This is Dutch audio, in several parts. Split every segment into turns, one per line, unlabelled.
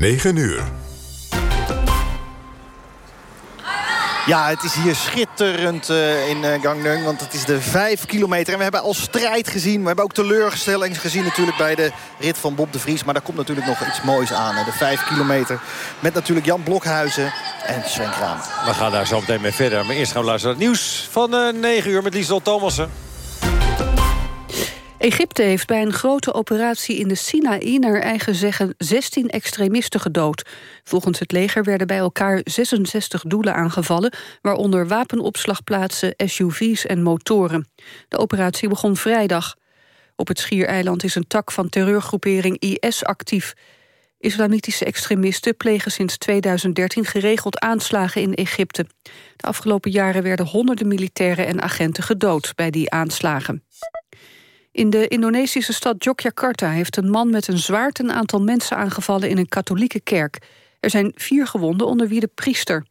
9 uur.
Ja, het is hier schitterend uh, in uh, Gangneung. Want het is de 5 kilometer. En we hebben al strijd gezien. We hebben ook teleurstelling gezien natuurlijk bij de rit van Bob de Vries. Maar daar komt natuurlijk nog iets moois aan. Hè. De 5 kilometer. Met natuurlijk Jan Blokhuizen en Sven Kramer.
We gaan daar zo meteen mee verder. Maar eerst gaan we luisteren naar het nieuws van uh, 9 uur met Liesel Thomassen.
Egypte heeft bij een grote operatie in de Sinaï... naar eigen zeggen 16 extremisten gedood. Volgens het leger werden bij elkaar 66 doelen aangevallen... waaronder wapenopslagplaatsen, SUV's en motoren. De operatie begon vrijdag. Op het Schiereiland is een tak van terreurgroepering IS actief. Islamitische extremisten plegen sinds 2013 geregeld aanslagen in Egypte. De afgelopen jaren werden honderden militairen en agenten gedood bij die aanslagen. In de Indonesische stad Yogyakarta heeft een man met een zwaard... een aantal mensen aangevallen in een katholieke kerk. Er zijn vier gewonden, onder wie de priester.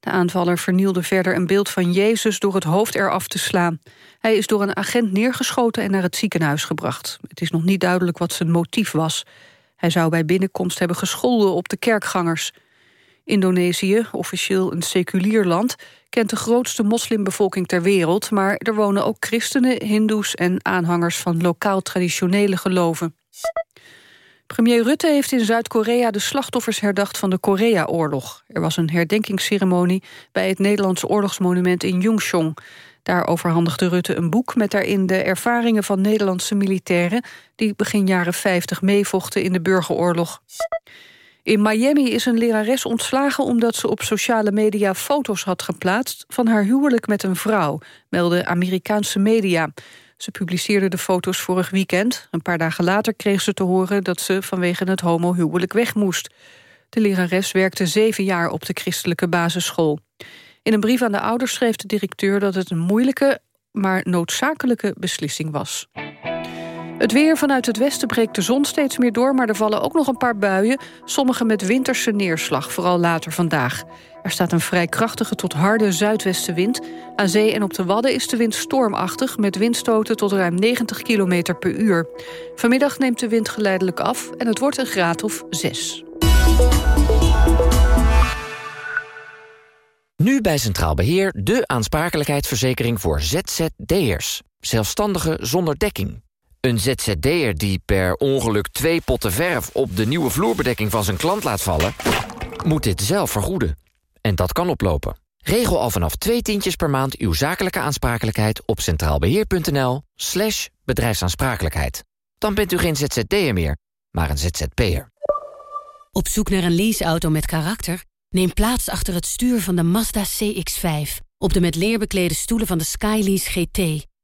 De aanvaller vernielde verder een beeld van Jezus door het hoofd eraf te slaan. Hij is door een agent neergeschoten en naar het ziekenhuis gebracht. Het is nog niet duidelijk wat zijn motief was. Hij zou bij binnenkomst hebben gescholden op de kerkgangers. Indonesië, officieel een seculier land, kent de grootste moslimbevolking ter wereld... maar er wonen ook christenen, hindoes en aanhangers van lokaal traditionele geloven. Premier Rutte heeft in Zuid-Korea de slachtoffers herdacht van de Korea-oorlog. Er was een herdenkingsceremonie bij het Nederlands oorlogsmonument in Yongchong. Daar overhandigde Rutte een boek met daarin de ervaringen van Nederlandse militairen... die begin jaren 50 meevochten in de burgeroorlog. In Miami is een lerares ontslagen omdat ze op sociale media foto's had geplaatst van haar huwelijk met een vrouw, melden Amerikaanse media. Ze publiceerde de foto's vorig weekend. Een paar dagen later kreeg ze te horen dat ze vanwege het homohuwelijk weg moest. De lerares werkte zeven jaar op de christelijke basisschool. In een brief aan de ouders schreef de directeur dat het een moeilijke, maar noodzakelijke beslissing was. Het weer vanuit het westen breekt de zon steeds meer door... maar er vallen ook nog een paar buien, sommige met winterse neerslag, vooral later vandaag. Er staat een vrij krachtige tot harde zuidwestenwind. Aan zee en op de Wadden is de wind stormachtig... met windstoten tot ruim 90 km per uur. Vanmiddag neemt de wind geleidelijk af en het wordt een graad of 6.
Nu bij Centraal Beheer de aansprakelijkheidsverzekering voor ZZD'ers. Zelfstandigen zonder dekking. Een ZZD'er die per ongeluk twee potten verf... op de nieuwe vloerbedekking van zijn klant laat vallen... moet dit zelf vergoeden. En dat kan oplopen. Regel al vanaf twee tientjes per maand uw zakelijke aansprakelijkheid... op centraalbeheer.nl slash bedrijfsaansprakelijkheid. Dan bent u geen ZZD'er meer, maar een ZZP'er.
Op zoek naar een leaseauto met karakter? Neem plaats achter het stuur van de Mazda CX-5... op de met leer beklede stoelen van de Skylease GT...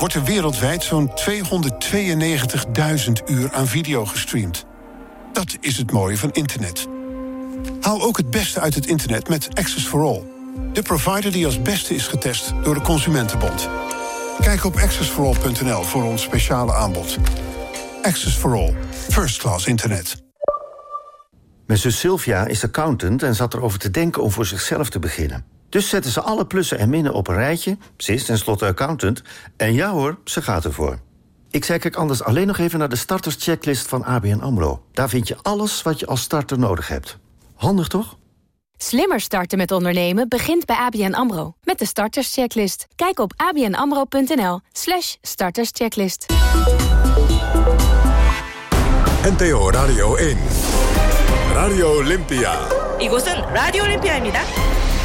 wordt er wereldwijd zo'n 292.000 uur aan video gestreamd. Dat is het mooie van internet. Haal ook het beste uit het internet met Access for All. De provider die als beste is getest door de Consumentenbond. Kijk op accessforall.nl voor ons speciale aanbod. Access for All. First class internet.
Mijn zus Sylvia is accountant en zat erover te denken om voor zichzelf te beginnen. Dus zetten ze alle plussen en minnen op een rijtje. Ze is tenslotte accountant. En ja hoor, ze gaat ervoor. Ik zei kijk anders alleen nog even naar de starterschecklist van ABN AMRO. Daar vind je alles wat je als starter nodig hebt. Handig toch?
Slimmer starten met ondernemen begint bij ABN AMRO. Met de starterschecklist. Kijk op abnamro.nl slash starterschecklist.
NTO Radio 1. Radio Olympia.
이곳은 Radio Olympia입니다.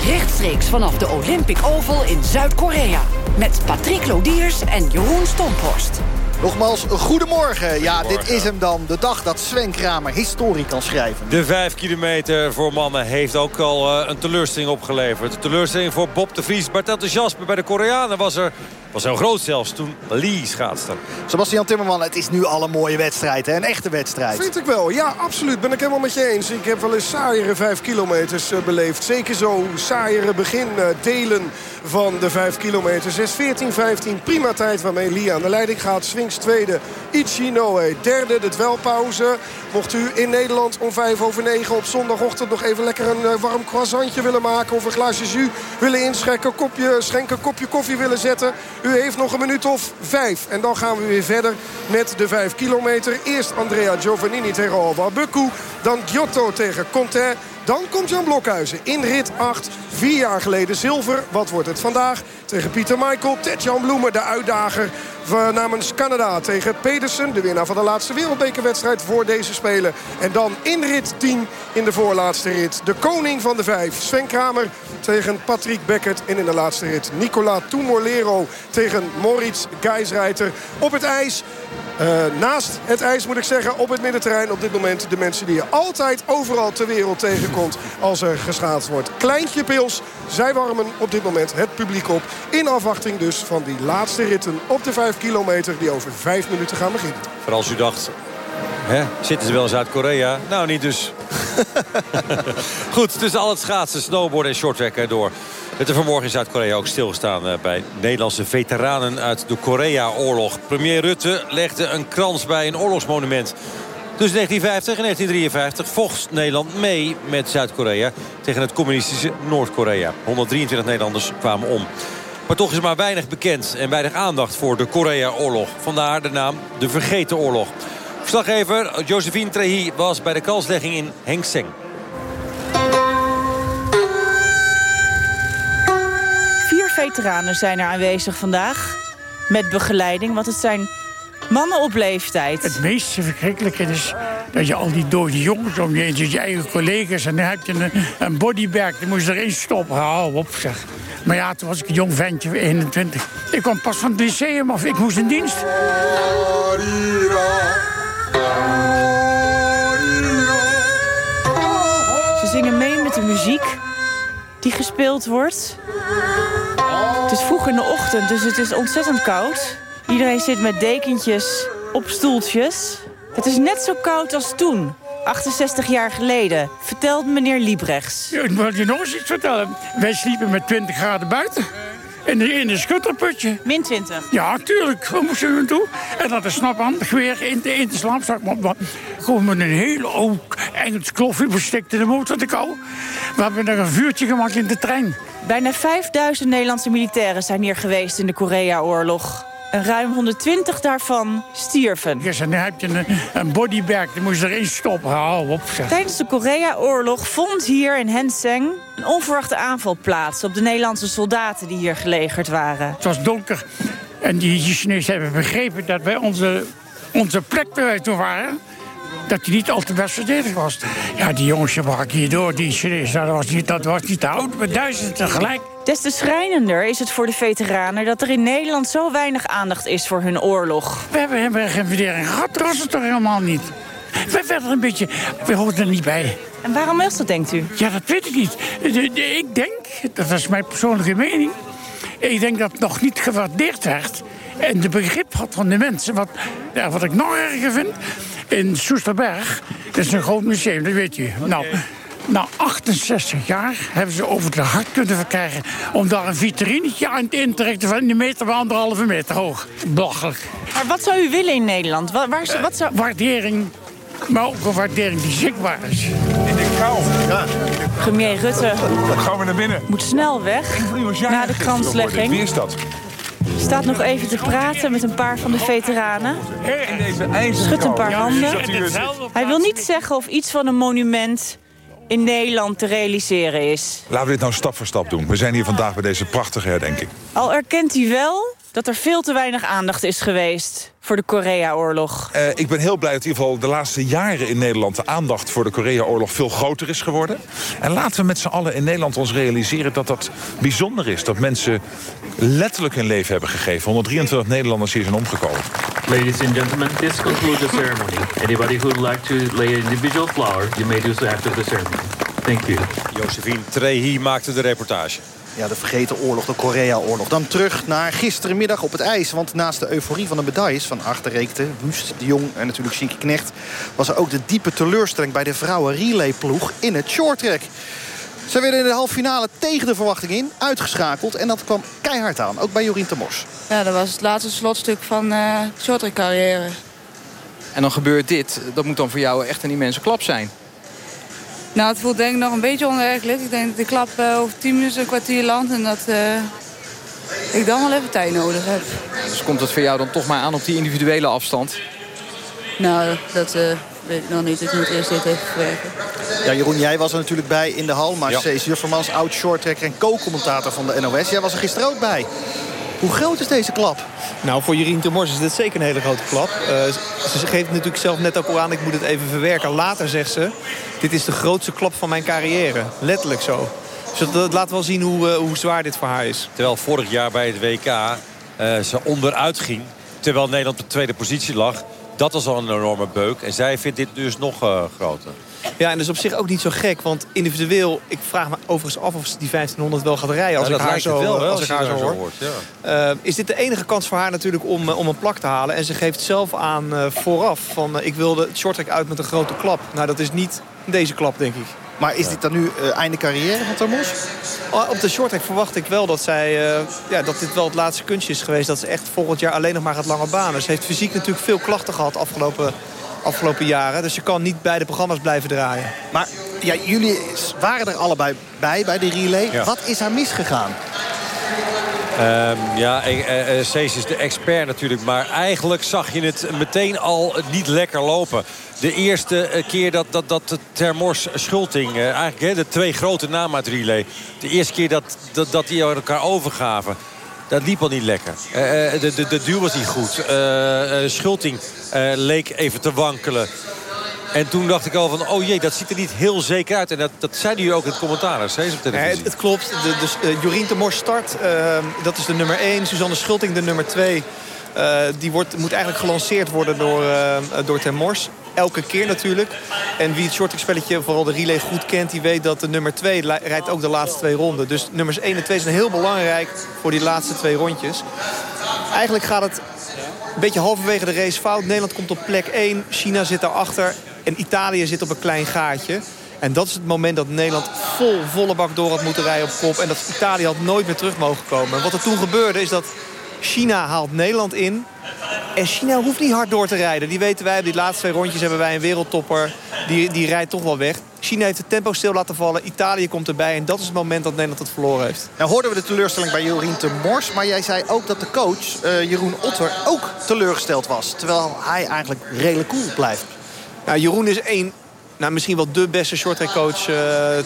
Rechtstreeks vanaf de Olympic Oval in Zuid-Korea. Met Patrick Lodiers en Jeroen Stomphorst.
Nogmaals, goedemorgen. Ja, dit is hem dan. De dag dat Sven Kramer historie kan schrijven.
De vijf kilometer voor mannen heeft ook al uh, een teleurstelling opgeleverd. De teleurstelling voor Bob de Vries. Maar het enthousiasme bij de Koreanen was er Was heel groot zelfs toen Lee schaatste.
Sebastian Timmerman, het is nu al een mooie wedstrijd. Hè? Een echte wedstrijd.
Vind ik wel. Ja, absoluut. Ben ik helemaal met je eens. Ik heb wel eens saaiere vijf kilometers uh, beleefd. Zeker zo saaiere begin uh, delen van de 5 kilometer. 6, 14, 15. Prima tijd waarmee Lee aan de leiding gaat. Tweede. Ichinoe derde. De dwelpauze. Mocht u in Nederland om 5 over 9 op zondagochtend nog even lekker een uh, warm croissantje willen maken. Of een glaasje jus willen inschenken. Kopje, schenken, kopje koffie willen zetten. U heeft nog een minuut of vijf. En dan gaan we weer verder met de 5 kilometer. Eerst Andrea Giovannini tegen Alba Bukku. Dan Giotto tegen Conte. Dan komt Jan Blokhuizen in rit 8. Vier jaar geleden zilver. Wat wordt het vandaag? Tegen Pieter Michael. Ted-Jan Bloemen, de uitdager namens Canada. Tegen Pedersen, de winnaar van de laatste wereldbekerwedstrijd voor deze Spelen. En dan in rit 10 in de voorlaatste rit. De koning van de vijf, Sven Kramer tegen Patrick Beckert. En in de laatste rit Nicola Tumorlero tegen Moritz Geisreiter. Op het ijs uh, naast het ijs moet ik zeggen, op het middenterrein op dit moment... de mensen die je altijd overal ter wereld tegenkomt als er geschaatst wordt. Kleintje Pils, zij warmen op dit moment het publiek op. In afwachting dus van die laatste ritten op de 5 kilometer... die over 5 minuten gaan beginnen.
Voor als u dacht, Hè? Zitten ze wel in Zuid-Korea? Nou, niet dus. Goed, tussen al het schaatsen, snowboarden en shorttrack door. Het er vanmorgen in Zuid-Korea ook stilgestaan eh, bij Nederlandse veteranen uit de Korea-oorlog. Premier Rutte legde een krans bij een oorlogsmonument. Tussen 1950 en 1953 vocht Nederland mee met Zuid-Korea tegen het communistische Noord-Korea. 123 Nederlanders kwamen om. Maar toch is maar weinig bekend en weinig aandacht voor de Korea-oorlog. Vandaar de naam de Vergeten Oorlog. Verslaggever Josephine Trehi was bij de kanslegging in Hengseng.
Veteranen zijn er aanwezig vandaag. Met begeleiding, want het zijn mannen op leeftijd.
Het meest verschrikkelijke is dat je al die dode jongens om je heen... je eigen collega's en dan heb je een, een bodybag. Die moest je erin stoppen. Hou op, zeg. Maar ja, toen was ik een jong ventje, 21. Ik kwam pas van het lyceum of ik moest in dienst.
Ze zingen mee met de muziek die gespeeld wordt. Het is vroeg in de ochtend, dus het is ontzettend koud. Iedereen zit met dekentjes op stoeltjes. Het is net zo koud als toen, 68 jaar geleden, vertelt meneer Liebrechts.
Ja, ik wil je nog eens iets vertellen. Wij sliepen met 20 graden buiten. In, de, in een schutterputje.
Min 20?
Ja, tuurlijk. We moesten er toe. En dat is snaphandig weer in de, in de slaapzak. Maar, gewoon met een hele oude Engels kloffie verstikt in de motor te kou. We hebben er een vuurtje gemaakt in de trein.
Bijna 5000 Nederlandse militairen zijn hier geweest in de Korea-oorlog. En ruim 120 daarvan stierven.
Ja, dan heb je een, een bodybag, die moest erin stoppen. Hou op.
Tijdens de Korea-oorlog vond hier in Henseng een onverwachte aanval plaats... op de Nederlandse soldaten die hier gelegerd waren.
Het was donker en die Chinezen hebben begrepen dat wij onze, onze plek toen waren dat hij niet al te best verdedigd was. Ja, die jongens waren hierdoor, die Chinezen, dat was niet, dat was niet te houden, met duizenden tegelijk.
Des te schrijnender is het voor de veteranen dat er in Nederland zo weinig aandacht is voor hun oorlog.
We hebben, hebben geen verdediging gehad, dat was het toch helemaal niet. We werden een beetje, we hoorden er niet bij.
En waarom is dat, denkt u?
Ja, dat weet ik niet. Ik denk, dat is mijn persoonlijke mening... ik denk dat het nog niet gewaardeerd werd... en de begrip had van de mensen. Wat, ja, wat ik nog erger vind, in Soesterberg... dat is een groot museum, dat weet u. Nou, na 68 jaar hebben ze over de hart kunnen verkrijgen... om daar een vitrinetje aan in te richten van een meter bij anderhalve meter hoog. Belachelijk.
Maar wat zou u willen in Nederland? Waar, waar, wat zou...
Waardering, maar ook een waardering die zichtbaar is.
In de kou. Ja.
Premier Rutte
gaan we naar binnen.
moet snel weg na de kranslegging.
Wie is dat?
Staat nog even te praten met een paar van de veteranen. Schudt een paar handen. Hij wil niet zeggen of iets van een monument in Nederland te realiseren is.
Laten we dit nou stap voor stap doen. We zijn hier vandaag bij deze prachtige herdenking.
Al erkent hij wel dat er veel te weinig aandacht is geweest voor de Korea-oorlog.
Uh, ik ben heel blij dat in ieder geval de laatste jaren in Nederland... de aandacht voor de Korea-oorlog veel groter is geworden. En laten we met z'n allen in Nederland ons realiseren dat dat bijzonder is. Dat mensen letterlijk hun leven hebben gegeven. 123 Nederlanders hier zijn omgekomen.
Ladies and gentlemen, this concludes the ceremony. Anybody who would like to lay an individual flower, you may do so after the ceremony. Thank you.
Josephine Trehi maakte de reportage.
Ja, de vergeten oorlog, de Korea-oorlog. Dan terug naar gisterenmiddag op het ijs. Want naast de euforie van de medailles van Achterreekte, Wust, de Jong en natuurlijk Shinky Knecht... was er ook de diepe teleurstelling bij de vrouwen relayploeg in het shorttrack. Ze werden in de halve finale tegen de verwachting in uitgeschakeld. En dat kwam keihard aan, ook bij Jorien Temors.
Ja, dat was het laatste slotstuk van uh, shorttrack carrière.
En dan gebeurt dit. Dat moet dan voor jou echt een immense klap zijn.
Nou, het voelt denk ik nog een beetje onwerkelijk. Ik denk dat de klap uh, over 10 minuten een kwartier landt. En dat uh, ik dan wel even tijd nodig heb.
Dus komt het voor jou dan toch maar aan op die individuele afstand?
Nou, dat uh, weet ik nog niet. Ik moet eerst dit even verwerken.
Ja, Jeroen, jij was er natuurlijk bij in de hal. Maar
Ja.
Cees Juffermans, oud shorttracker en co-commentator van de NOS. Jij was er gisteren ook bij. Hoe groot is deze klap?
Nou, voor Jurien Temors is dit zeker een hele grote klap. Eh, ze geeft natuurlijk zelf net ook al aan, ik moet het even verwerken. Later zegt ze, dit is de grootste klap van mijn carrière. Letterlijk zo. Dus dat, dat laat wel zien hoe, eh, hoe zwaar dit voor haar is.
Terwijl vorig jaar bij het WK eh, ze onderuit ging. Terwijl Nederland op de tweede positie lag. Dat was al een enorme beuk. En zij vindt dit dus nog eh, groter.
Ja, en dat is op zich ook niet zo gek. Want individueel, ik vraag me overigens af of ze die 1500 wel gaat rijden. Als
Ja,
ik haar zo,
wel,
als
als
ik
je
haar zo hoor.
hoort, ja.
Eh, is dit de enige kans voor haar natuurlijk om, eh, om een plak te halen. En ze geeft zelf aan eh, vooraf van ik wilde het shorttrack uit met een grote klap. Nou, dat is niet deze klap, denk ik.
Maar is dit dan nu eh, einde carrière van Termos?
Oh, Op de shorttrack verwacht ik wel dat, zij, eh, ja, dat dit wel het laatste kunstje is geweest. Dat ze echt volgend jaar alleen nog maar gaat lange banen. Ze heeft fysiek natuurlijk veel klachten gehad afgelopen, afgelopen jaren. Dus je kan niet bij de programma's blijven draaien.
Maar ja, jullie waren er allebei bij, bij de relay.
Ja.
Wat is er misgegaan?
Ehm, ja, eh, eh, Cees is de expert natuurlijk. Maar eigenlijk zag je het meteen al niet lekker lopen. De eerste eh, keer dat, dat, dat Termors Schulting... eigenlijk hè, de twee grote namen relay... de eerste keer dat, dat, dat die elkaar overgaven... Dat liep al niet lekker. De, de, de duw was niet goed. Schulting leek even te wankelen. En toen dacht ik al van, oh jee, dat ziet er niet heel zeker uit. En dat, dat zeiden jullie ook in het commentaar, hè, op televisie.
het, klopt. Dus, eh, Jorien de Mors start. eh, dat is de nummer 1. Suzanne Schulting de nummer 2. die wordt, moet eigenlijk gelanceerd worden door, eh door Mors. Elke keer natuurlijk. En wie het shorttrack-spelletje, vooral de relay, goed kent... die weet dat de nummer 2 rijdt ook de laatste twee ronden. Dus nummers 1 en 2 zijn heel belangrijk voor die laatste twee rondjes. Eigenlijk gaat het een beetje halverwege de race fout. Nederland komt op plek 1. China zit daarachter. En Italië zit op een klein gaatje. En dat is het moment dat Nederland vol, volle bak door had moeten rijden op kop. En dat Italië had nooit meer terug mogen komen. En wat er toen gebeurde is dat China haalt Nederland in. En China hoeft niet hard door te rijden. Die weten wij, die laatste twee rondjes hebben wij een wereldtopper. Die, die rijdt toch wel weg. China heeft het tempo stil laten vallen. Italië komt erbij. En dat is het moment dat Nederland het verloren heeft.
Nou hoorden we de teleurstelling bij Jorien te Mors. Maar jij zei ook dat de coach, eh, Jeroen Otter, ook teleurgesteld was. Terwijl hij eigenlijk redelijk cool blijft.
Nou, Jeroen is één, nou, misschien wel de beste shorttrackcoach uh,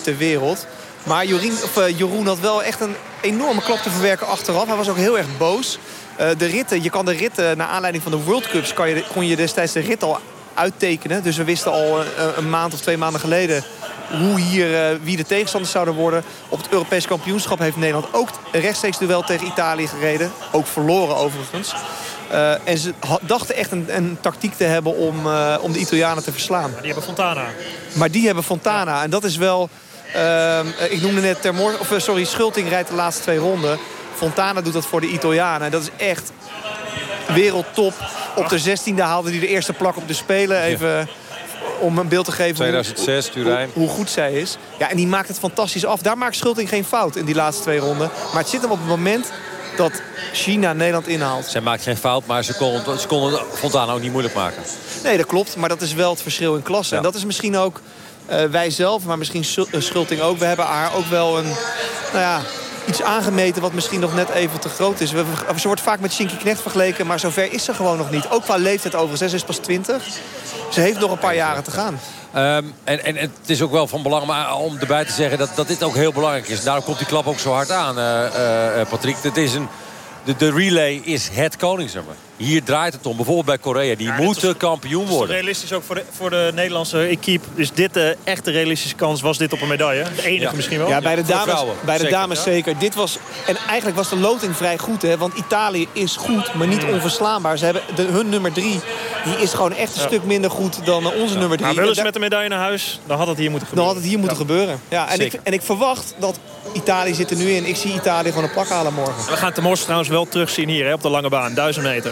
ter wereld. Maar Jeroen, of, uh, Jeroen had wel echt een enorme klap te verwerken achteraf. Hij was ook heel erg boos. Uh, de ritten, je kan de ritten, naar aanleiding van de World Cups... Kan je, kon je destijds de rit al uittekenen. Dus we wisten al een maand of twee maanden geleden... Hoe hier, wie de tegenstanders zouden worden. Op het Europees kampioenschap heeft Nederland ook rechtstreeks duel tegen Italië gereden. Ook verloren overigens. Uh, en ze dachten echt een, een, tactiek te hebben om, uh, om de Italianen te verslaan.
Maar die hebben Fontana.
Maar die hebben Fontana. En dat is wel... Uh, ik noemde net Termor, of, sorry, Schulting rijdt de laatste twee ronden. Fontana doet dat voor de Italianen. En dat is echt wereldtop. Op de 16e haalde hij de eerste plak op de Spelen. Even ja. om een beeld te geven
2006,
hoe, hoe, hoe, goed zij is. Ja, en die maakt het fantastisch af. Daar maakt Schulting geen fout in die laatste twee ronden. Maar het zit hem op het moment dat China Nederland inhaalt.
Zij maakt geen fout, maar ze konden, ze konden Fontana ook niet moeilijk maken.
Nee, dat klopt. Maar dat is wel het verschil in klasse. Ja. En dat is misschien ook uh, wij zelf, maar misschien Schulting ook. We hebben haar ook wel een, nou ja, iets aangemeten wat misschien nog net even te groot is. Ze wordt vaak met Shinky Knecht vergeleken, maar zover is ze gewoon nog niet. Ook qua leeftijd overigens. Ze is pas 20. Ze heeft nog een paar jaren te gaan.
Um, en, en, het is ook wel van belang maar om erbij te zeggen dat, dat dit ook heel belangrijk is. Daarom komt die klap ook zo hard aan, uh, Patrick. Is een, de, de relay is het koningsnummer. Hier draait het om. Bijvoorbeeld bij Korea. Die moeten kampioen
Het is
worden.
realistisch ook voor de, voor de Nederlandse equipe. Is dit de echte realistische kans? Was dit op een medaille? De enige misschien wel?
Ja, bij de dames, bij de
Zeker.
dames
Ja.
zeker. Dit was, en eigenlijk was de loting vrij goed. Hè, want Italië is goed, maar niet onverslaanbaar. Ze hebben de, hun nummer drie die is gewoon echt een
Ja.
stuk minder goed dan eh, onze nummer drie.
Maar willen ze met de medaille naar huis, dan had het hier moeten
Dan
gebeuren.
had het hier moeten gebeuren. Ja, en, ik, en ik verwacht dat Italië zit er nu in. Ik zie Italië gewoon een plak halen morgen.
We gaan Temors trouwens wel terugzien hier hè, op de lange baan. 1000 meter.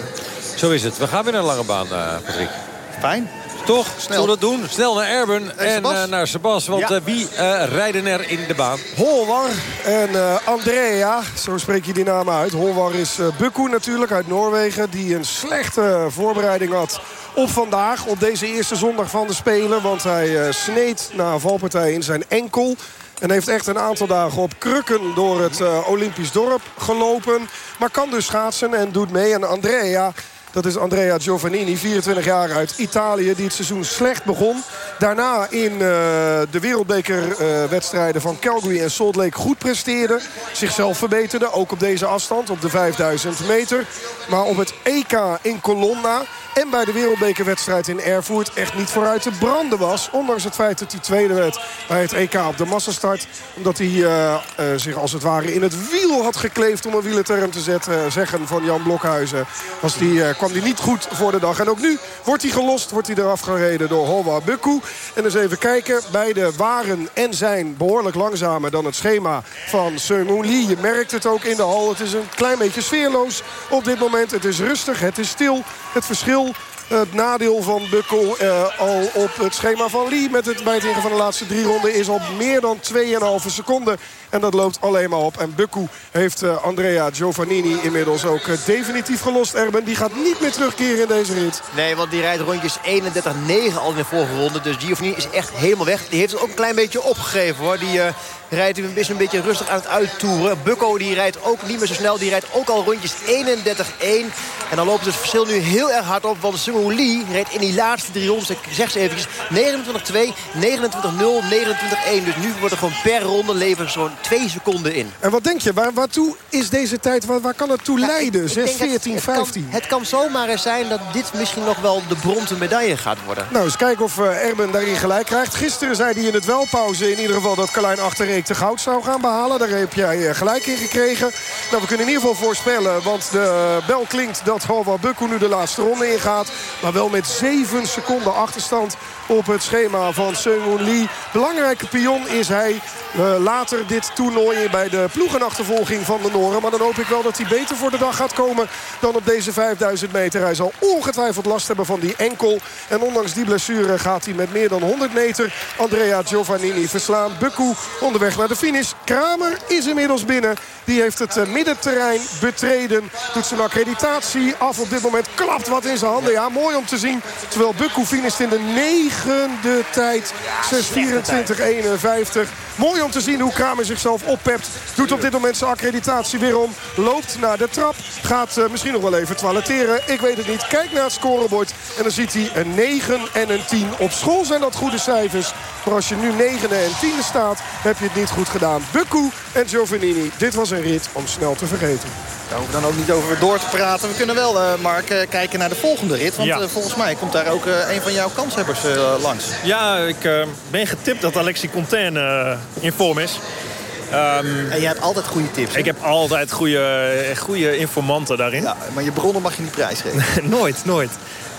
Zo is het. We gaan weer naar de lange baan, eh, Patrick.
Fijn.
Toch? Snel. Zullen we dat doen? Snel naar Erben en eh, naar Sebas. Want
Ja.
eh, wie eh, rijden er in de baan?
Holwar en eh, Andrea, zo spreek je die naam uit. Holwar is uh, Bukku natuurlijk uit Noorwegen... die een slechte voorbereiding had op vandaag, op deze eerste zondag van de Spelen. Want hij eh, sneed na een valpartij in zijn enkel... En heeft echt een aantal dagen op krukken door het eh, Olympisch dorp gelopen. Maar kan dus schaatsen en doet mee. En Andrea, dat is Andrea Giovannini, 24 jaar uit Italië... die het seizoen slecht begon. Daarna in uh, de wereldbekerwedstrijden uh, van Calgary en Salt Lake goed presteerde. Zichzelf verbeterde, ook op deze afstand, op de 5000 meter. Maar op het EK in Colonna en bij de wereldbekerwedstrijd in Erfurt echt niet vooruit te branden was. Ondanks het feit dat hij tweede werd bij het EK op de massastart. Omdat hij uh, uh, zich als het ware in het wiel had gekleefd om een wielerterm te zetten, zeggen van Jan Blokhuizen. Was die, kwam hij niet goed voor de dag. En ook nu wordt hij gelost, wordt hij eraf gereden door Hova Bukku. En eens even kijken, beide waren en zijn behoorlijk langzamer dan het schema van Seung Lee. Je merkt het ook in de hal. Het is een klein beetje sfeerloos op dit moment. Het is rustig, het is stil. Het verschil het nadeel van Bukkel uh, al op het schema van Lee... met het, bij van de laatste drie ronden is al meer dan 2,5 seconden. En dat loopt alleen maar op. En Bukku heeft uh, Andrea Giovannini inmiddels ook uh, definitief gelost. Erben, die gaat niet meer terugkeren in deze rit.
Nee, want die rijdt rondjes 31-9 al in de vorige ronde. Dus Giovannini is echt helemaal weg. Die heeft het ook een klein beetje opgegeven hoor. Die rijdt is een beetje rustig aan het uittoeren. Bukko die rijdt ook niet meer zo snel. Die rijdt ook al rondjes 31-1. En dan loopt het verschil nu heel erg hard op. Want Sung Lee rijdt in die laatste drie rondes, ik zeg ze eventjes, 29-2, 29-0, 29-1. Dus nu wordt er gewoon per ronde leveren zo'n twee seconden in.
En wat denk je, waar, waartoe is deze tijd, waar, waar kan het toe ja, leiden? Ik, 6, 14,
het,
15?
Kan, het kan zomaar eens zijn dat dit misschien nog wel de bronzen medaille gaat worden.
Nou, eens kijken of uh, Erben daarin gelijk krijgt. Gisteren zei hij in het welpauze in ieder geval dat Carlijn Achterreek de goud zou gaan behalen. Daar heb jij uh, gelijk in gekregen. Nou, we kunnen in ieder geval voorspellen, want de bel klinkt dat Hova Bukku nu de laatste ronde ingaat. Maar wel met 7 seconden achterstand op het schema van Seung Lee. Belangrijke pion is hij uh, later dit toernooi bij de ploegenachtervolging van de Noren. Maar dan hoop ik wel dat hij beter voor de dag gaat komen dan op deze 5000 meter. Hij zal ongetwijfeld last hebben van die enkel. En ondanks die blessure gaat hij met meer dan 100 meter Andrea Giovannini verslaan. Bukku onderweg naar de finish. Kramer is inmiddels binnen. Die heeft het uh, middenterrein betreden. Doet zijn accreditatie af op dit moment. Klapt wat in zijn handen. Ja, mooi om te zien. Terwijl Bukku finisht in de negende tijd. 6.24.51. Mooi om te zien hoe Kramer zichzelf oppept. Doet op dit moment zijn accreditatie weer om. Loopt naar de trap. Gaat uh, misschien nog wel even toiletteren. Ik weet het niet. Kijk naar het scorebord. En dan ziet hij een 9 en een 10. Op school zijn dat goede cijfers. Maar als je nu 9 en 10 staat, heb je het niet goed gedaan. Bukku en Giovannini. Dit was een rit om snel te vergeten.
Daar hoeven we dan ook niet over door te praten. We kunnen wel, uh, Mark, uh, kijken naar de volgende rit. Want ja. uh, volgens mij komt daar ook een van jouw kanshebbers langs.
Ja, ik ben getipt dat Alexis Containe in vorm is.
Um, en je hebt altijd goede tips. Hè?
Ik heb altijd goede, goede informanten daarin.
Ja, maar je bronnen mag je niet prijsgeven.
nooit, nooit.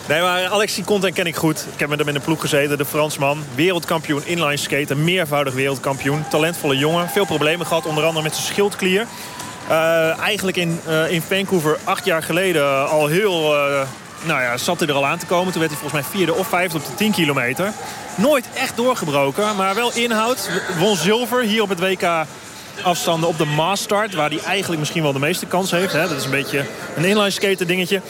Nee, maar Alexis Containe ken ik goed. Ik heb met hem in de ploeg gezeten, de Fransman. Wereldkampioen inline skaten, meervoudig wereldkampioen. Talentvolle jongen, veel problemen gehad, onder andere met zijn schildklier. Uh, eigenlijk in, uh, in Vancouver acht jaar geleden al heel... Uh, nou ja, zat hij er al aan te komen. Toen werd hij volgens mij vierde of vijfde op de 10 kilometer. Nooit echt doorgebroken, maar wel inhoud. Won zilver hier op het WK afstanden op de maastart. Waar hij eigenlijk misschien wel de meeste kans heeft. Hè. Dat is een beetje een inline skater dingetje.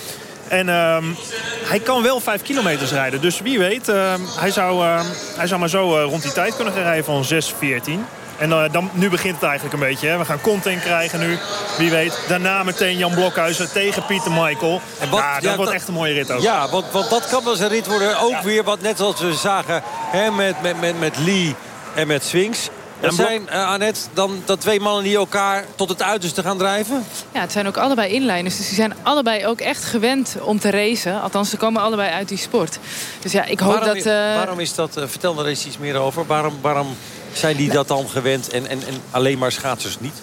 En um, hij kan wel 5 kilometers rijden. Dus wie weet, uh, hij, zou, uh, hij zou maar zo uh, rond die tijd kunnen gaan rijden van 6.14. En uh, dan, nu begint het eigenlijk een beetje. Hè. We gaan content krijgen nu. Wie weet. Daarna meteen Jan Blokhuizen tegen Pieter Michael. En wat, ja, dat ja, wordt echt een mooie rit ook.
Ja, want, want dat kan wel eens een rit worden. Ook ja. weer, wat net zoals we zagen hè, met, met, met, met Lee en met Swings. Dat zijn, uh, Annette, dan dat twee mannen die elkaar tot het uiterste gaan drijven?
Ja, het zijn ook allebei inlijners. Dus die zijn allebei ook echt gewend om te racen. Althans, ze komen allebei uit die sport. Dus ja, ik hoop
waarom,
dat...
Uh... Waarom is dat... Uh, vertel daar eens iets meer over. Waarom, waarom zijn die dat dan gewend en, en, en alleen maar schaatsers niet?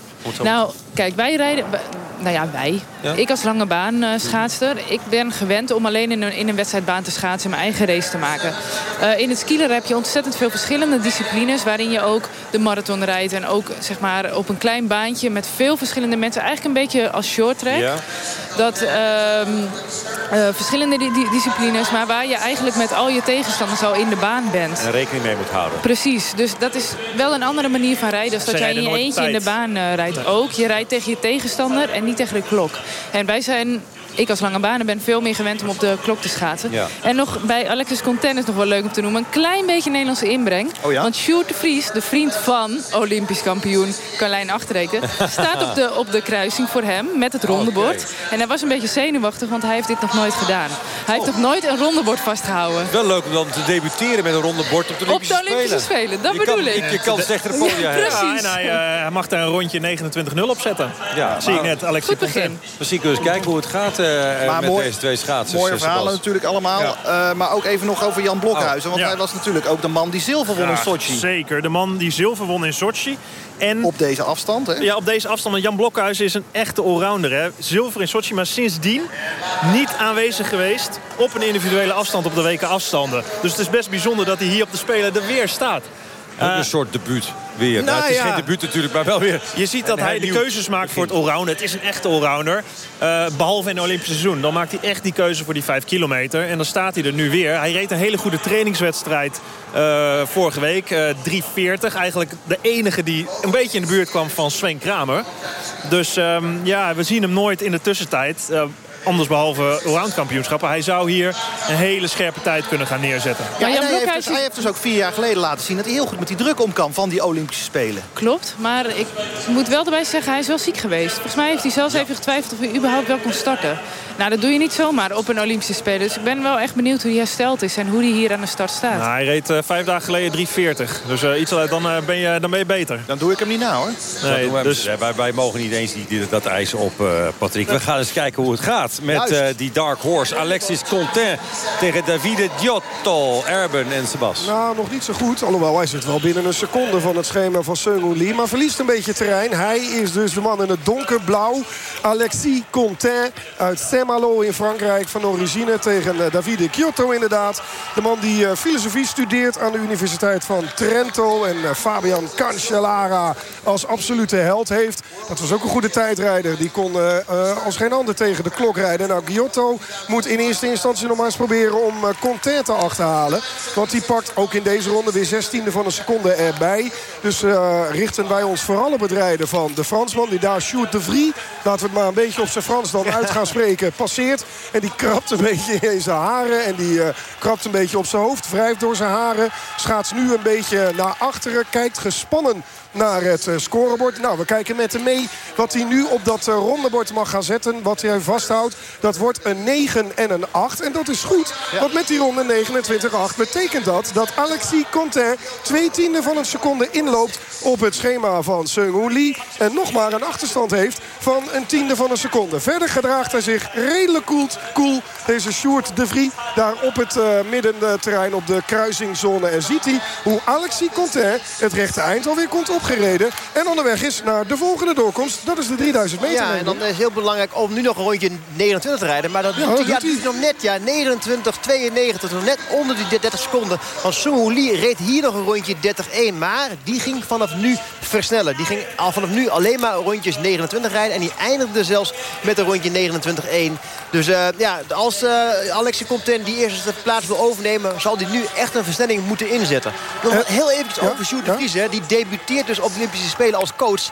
Nou, kijk, wij rijden... Nou ja, wij.
Ja?
Ik als lange baan uh, schaatster. Ik ben gewend om alleen in een, in een wedstrijdbaan te schaatsen... en mijn eigen race te maken. Uh, in het skielen heb je ontzettend veel verschillende disciplines... waarin je ook de marathon rijdt. En ook zeg maar, op een klein baantje met veel verschillende mensen. Eigenlijk een beetje als short track.
Ja.
Dat uh, verschillende di di disciplines... maar waar je eigenlijk met al je tegenstanders al in de baan bent.
En rekening mee moet houden.
Precies. Dus dat is wel een andere manier van rijden... als dat jij in je eentje
tijd.
in de baan uh, rijdt. Ook. Je rijdt tegen je tegenstander en niet tegen de klok. En wij zijn ik als lange banen ben veel meer gewend om op de klok te schaatsen.
Ja.
En nog bij Alexis Conten is nog wel leuk om te noemen. Een klein beetje Nederlandse inbreng.
Oh ja?
Want Sjoerd de Vries, de vriend van Olympisch kampioen Carlijn Achterreken... staat op de, op de kruising voor hem met het rondebord. Okay. En hij was een beetje zenuwachtig, want hij heeft dit nog nooit gedaan. Hij heeft nog nooit een rondebord vastgehouden.
Wel leuk om dan te debuteren met een rondebord op de Olympische
Spelen. Op de Olympische Spelen, Spelen dat
je
bedoel
kan,
ik.
Je kan slechter podium
ja,
ja, en hij, uh, hij, mag daar een rondje 29-0 op zetten.
Ja,
zie ik net, Alexis
Goed begin.
Misschien kunnen we eens kijken hoe het gaat
maar
met
mooi,
deze twee schaatsers.
Mooie verhalen natuurlijk allemaal. Ja. Uh, maar ook even nog over Jan Blokhuizen. Want
Oh, ja.
hij was natuurlijk ook de man die zilver won
ja,
in Sochi.
Zeker, de man die zilver won in Sochi. En
op deze afstand, hè?
Ja, op deze afstand. Jan Blokhuis is een echte allrounder. Hè? Zilver in Sochi, maar sindsdien niet aanwezig geweest... op een individuele afstand op de weken afstanden. Dus het is best bijzonder dat hij hier op de Spelen er weer staat.
Ook een soort debuut weer.
Nou,
nou, het is
ja.
geen debuut natuurlijk, maar wel weer.
Je ziet dat hij de keuzes maakt voor het allrounder. Het is een echte allrounder. Uh, behalve in het Olympische seizoen. Dan maakt hij echt die keuze voor die 5 kilometer. En dan staat hij er nu weer. Hij reed een hele goede trainingswedstrijd uh, vorige week. Uh, 3.40. Eigenlijk de enige die een beetje in de buurt kwam van Sven Kramer. Dus um, ja, we zien hem nooit in de tussentijd anders behalve roundkampioenschappen. Hij zou hier een hele scherpe tijd kunnen gaan neerzetten.
Ja, ja hij, heeft dus, hij heeft dus ook vier jaar geleden laten zien... dat hij heel goed met die druk om kan van die Olympische Spelen.
Klopt, maar ik moet wel erbij zeggen... hij is wel ziek geweest. Volgens mij heeft hij zelfs even getwijfeld of hij überhaupt wel kon starten. Nou, dat doe je niet zomaar op een Olympische Spelen. Dus ik ben wel echt benieuwd hoe hij hersteld is... en hoe hij hier aan de start staat.
Nou, hij reed uh, vijf dagen geleden 3.40. Dus uh, iets, dan, uh, ben je, dan ben je beter.
Dan doe ik hem niet na, hoor.
Nee,
wij,
dus...
wij, wij, mogen niet eens die, dat ijs op, Patrick. We gaan eens kijken hoe het gaat met uh, die dark horse. Alexis Contain tegen Davide Giotto, Erben en Sebas.
Nou, nog niet zo goed. Alhoewel, hij zit wel binnen een seconde van het schema van Seung Lee. Maar verliest een beetje terrein. Hij is dus de man in het donkerblauw. Alexis Contain uit Saint-Malo in Frankrijk van origine. Tegen uh, Davide Giotto inderdaad. De man die uh, filosofie studeert aan de Universiteit van Trento. En uh, Fabian Cancellara als absolute held heeft. Dat was ook een goede tijdrijder. Die kon als geen ander tegen de klok rijden. Nou, Giotto moet in eerste instantie nog maar eens proberen om uh, te achterhalen. Want die pakt ook in deze ronde weer 16e van een seconde erbij. Dus uh, richten wij ons vooral op het rijden van de Fransman. Die daar Sjoerd de Vrie, laten we het maar een beetje op zijn Frans dan uit gaan spreken, passeert. En die krabt een beetje in zijn haren. En die uh, krabt een beetje op zijn hoofd. Wrijft door zijn haren. Schaats nu een beetje naar achteren. Kijkt gespannen naar het uh, scorebord. Nou, we kijken met hem mee wat hij nu op dat uh, rondebord mag gaan zetten. Wat hij vasthoudt, dat wordt een 9 en een 8. En dat is goed, ja. want met die ronde 29-8 betekent dat... dat Alexis Contain twee tienden van een seconde inloopt op het schema van Seung Lee. En nog maar een achterstand heeft van een tiende van een seconde. Verder gedraagt hij zich redelijk cool, cool deze Sjoerd de Vrie. Daar op het uh, middenterrein op de kruisingzone. En ziet hij hoe Alexis Contain het rechte eind alweer komt opgereden. En onderweg is naar de volgende doorkomst. Dat is de 3000 meter.
Ja, en dan is het heel belangrijk om nu nog een rondje 29 te rijden. Maar dat ja, doet hij, ja, doet hij nog net. Ja, 29, 92. Nog net onder die 30 seconden. Want Sung Lee reed hier nog een rondje 30-1. Maar die ging vanaf nu versnellen. Die ging al vanaf nu alleen maar rondjes 29 rijden. En die eindigde zelfs met een rondje 29-1. Dus uh, ja, als uh, Alexis Compton die eerste plaats wil overnemen... zal hij nu echt een versnelling moeten inzetten. Nog uh, heel even ja, over Sjoerd de Vries. Ja? Die debuteert dus op de Olympische Spelen als coach.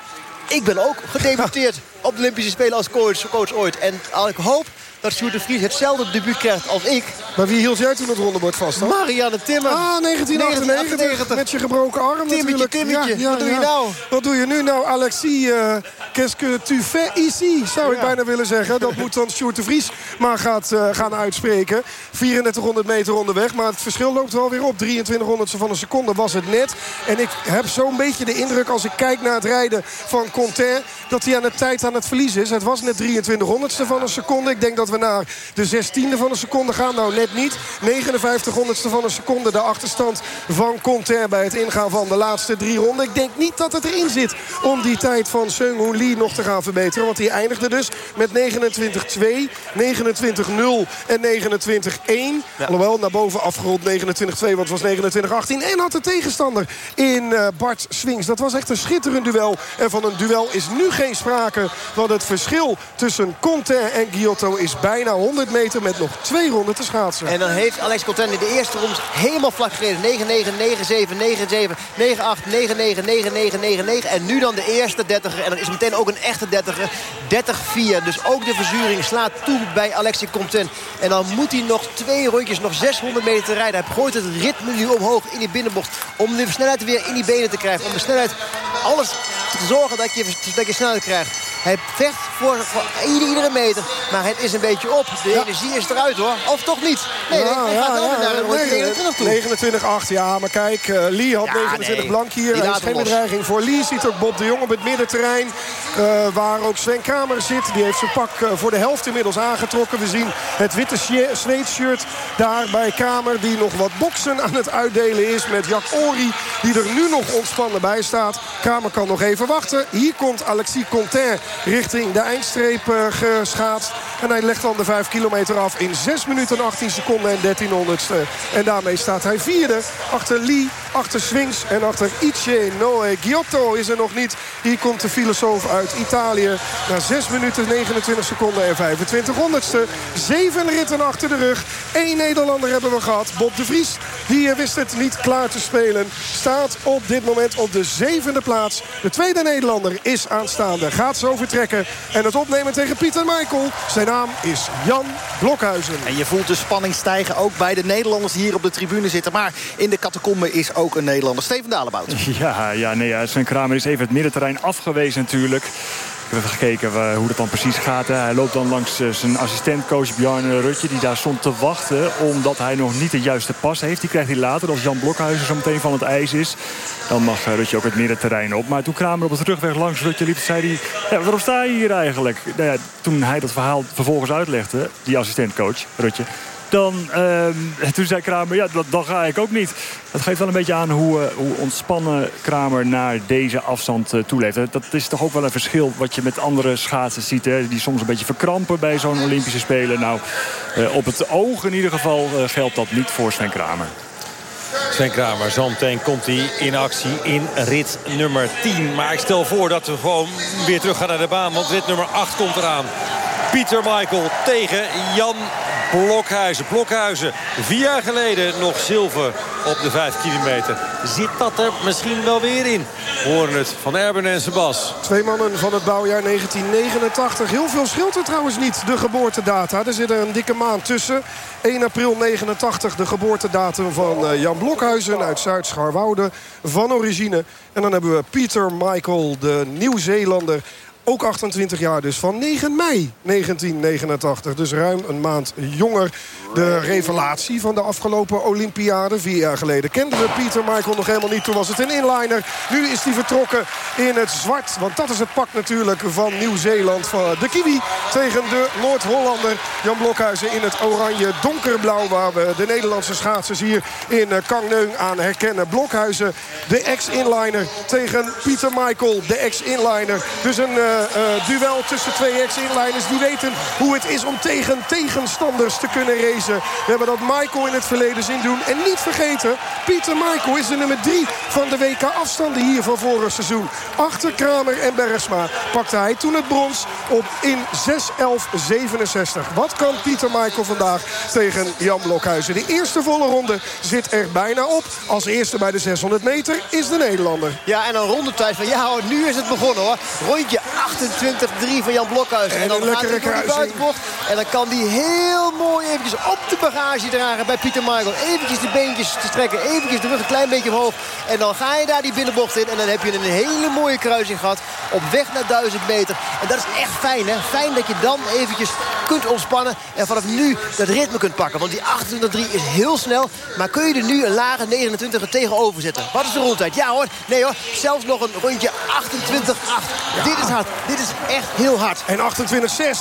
Ik ben ook gedebuteerd op de Olympische Spelen als coach, coach ooit. En ik hoop dat Sjoerd de Vries hetzelfde debuut krijgt als ik.
Maar wie hield jij toen het rondebord vast dan?
Marianne Timmer.
Ah, 1998. Met je gebroken arm
timmetje,
natuurlijk.
Timmetje,
ja, ja,
Wat doe je nou?
Wat doe je nu nou, Alexis? Uh, Qu'est-ce que tu fais ici, zou ik bijna willen zeggen. Dat moet dan Sjoerd de Vries maar gaat, uh, gaan uitspreken. 3400 meter onderweg, maar het verschil loopt wel weer op. 23 honderdste van een seconde was het net. En ik heb zo'n beetje de indruk als ik kijk naar het rijden van Conter... dat hij aan de tijd aan het verliezen is. Het was net 23 honderdste van een seconde. Ik denk dat we naar de 16e van een seconde gaan. Nou, net niet. 59 honderdste van een seconde de achterstand van Conter... bij het ingaan van de laatste drie ronden. Ik denk niet dat het erin zit om die tijd van Seung Hoon Lee nog te gaan verbeteren. Want die eindigde dus met 29-2, 29-0 en 29-1. Alhoewel, naar boven afgerond 29-2, want het was 29-18. En had de tegenstander in uh, Bart Swings. Dat was echt een schitterend duel. En van een duel is nu geen sprake. Want het verschil tussen Conter en Giotto is bijna 100 meter... met nog twee ronden te schaatsen.
En dan heeft Alex Conter in de eerste ronde helemaal vlak gereden. 9-9, 9-7, 9-7, 9-8, 9-9, 9-9, 9-9. En nu dan de eerste 30er. En dan is meteen ook een echte 30er. 30-4. Dus ook de verzuring slaat toe bij Alexis Conten. En dan moet hij nog twee rondjes, nog 600 meter te rijden. Hij gooit het ritme nu omhoog in die binnenbocht. Om de snelheid weer in die benen te krijgen. Om de snelheid alles te zorgen dat je, dat je snelheid krijgt. Hij vecht voor, voor iedere meter. Maar het is een beetje op. De ja. energie is eruit hoor. Of toch niet? Nee, hij gaat wel naar een 29 toe.
29-8, ja. Maar kijk, uh, Lee had 29
nee,
blank hier. Er is geen bedreiging voor Lee. Ziet ook Bob de Jong op het middenterrein. Uh, waar ook Sven Kramer zit. Die heeft zijn pak uh, voor de helft inmiddels aangetrokken. We zien het witte zweetshirt daar bij Kramer. Die nog wat boksen aan het uitdelen is met Jack Ori. Die er nu nog ontspannen bij staat. Kramer kan nog even wachten. Hier komt Alexis Conter richting de eindstreep geschaatst. En hij legt dan de 5 kilometer af in 6 minuten 18 seconden en 13 honderdste. En daarmee staat hij vierde. Achter Lee, achter Swings en achter Ice Noe Giotto is er nog niet. Hier komt de filosoof uit Italië. Na 6 minuten 29 seconden en 25 honderdste. Zeven ritten achter de rug. Eén Nederlander hebben we gehad. Bob de Vries, die wist het niet klaar te spelen. Staat op dit moment op de zevende plaats. De tweede Nederlander is aanstaande. Gaat zo vertrekken. En het opnemen tegen Pieter Michael. Zijn naam is Jan Blokhuizen.
En je voelt de spanning stijgen ook bij de Nederlanders die hier op de tribune zitten. Maar in de catacombe is ook een Nederlander. Steven Dalebout.
Ja, ja, nee, ja, Sven Kramer is even het middenterrein afgewezen natuurlijk. Ik heb even gekeken hoe dat dan precies gaat. Hij loopt dan langs zijn assistentcoach Bjarne Rutje... die daar stond te wachten omdat hij nog niet de juiste pas heeft. Die krijgt hij later als Jan Blokhuizen zo meteen van het ijs is. Dan mag Rutje ook het middenterrein op. Maar toen Kramer op de terugweg langs Rutje liep... zei hij, ja, waarom sta je hier eigenlijk? Nou ja, toen hij dat verhaal vervolgens uitlegde, die assistentcoach Rutje... Dan, uh, toen zei Kramer, ja, dat, dan ga ik ook niet. Dat geeft wel een beetje aan hoe, uh, hoe ontspannen Kramer naar deze afstand uh, toeleeft. Dat is toch ook wel een verschil wat je met andere schaatsers ziet. Hè, die soms een beetje verkrampen bij zo'n Olympische Spelen. Nou, uh, op het oog in ieder geval geldt dat niet voor Sven Kramer.
Sven Kramer, zometeen komt hij in actie in rit nummer 10. Maar ik stel voor dat we gewoon weer terug gaan naar de baan. Want rit nummer 8 komt eraan. Pieter Michael tegen Jan Blokhuizen. Blokhuizen, vier jaar geleden nog zilver op de 5 kilometer. Zit dat er misschien wel weer in? Horen het van Erben en Sebas.
Twee mannen van het bouwjaar 1989. Heel veel scheelt er trouwens niet, de geboortedata. Er zit een dikke maand tussen. 1 april 89, de geboortedatum van uh, Jan Blokhuizen uit Zuid-Scharwoude. Van origine. En dan hebben we Pieter Michael, de Nieuw-Zeelander ook 28 jaar dus, van 9 mei 1989. Dus ruim een maand jonger. De revelatie van de afgelopen Olympiade. Vier jaar geleden kenden we Pieter Michael nog helemaal niet. Toen was het een inliner. Nu is hij vertrokken in het zwart. Want dat is het pak natuurlijk van Nieuw-Zeeland. De Kiwi tegen de Noord-Hollander. Jan Blokhuizen in het oranje donkerblauw. Waar we de Nederlandse schaatsers hier in Kangneung aan herkennen. Blokhuizen, de ex-inliner tegen Pieter Michael, de ex-inliner. Dus een... Uh, uh, duel tussen twee ex-inliners. Die weten hoe het is om tegen tegenstanders te kunnen racen. We hebben dat Michael in het verleden zien doen. En niet vergeten, Pieter Michael is de nummer 3 van de WK-afstanden hier van vorig seizoen. Achter Kramer en Bergsma pakte hij toen het brons op in 6-11-67. Wat kan Pieter Michael vandaag tegen Jan Blokhuizen? De eerste volle ronde zit er bijna op. Als eerste bij de 600 meter is de Nederlander.
Ja, en een rondetijd van ja, nu is het begonnen hoor. Rondje 28-3 van Jan Blokhuis.
En
En, dan
een lekkere
door die
kruising.
buitenbocht. En dan kan hij heel mooi eventjes op de bagage dragen bij Pieter Michael. Eventjes de beentjes te strekken. Eventjes de rug een klein beetje omhoog. En dan ga je daar die binnenbocht in. En dan heb je een hele mooie kruising gehad. Op weg naar 1000 meter. En dat is echt fijn, hè? Fijn dat je dan eventjes kunt ontspannen. En vanaf nu dat ritme kunt pakken. Want die 28-3 is heel snel. Maar kun je er nu een lage 29 er tegenover zetten? Wat is de rondtijd? Ja hoor. Nee hoor. Zelfs nog een rondje 28-8. Dit is hard. Dit is echt heel hard.
En 28-6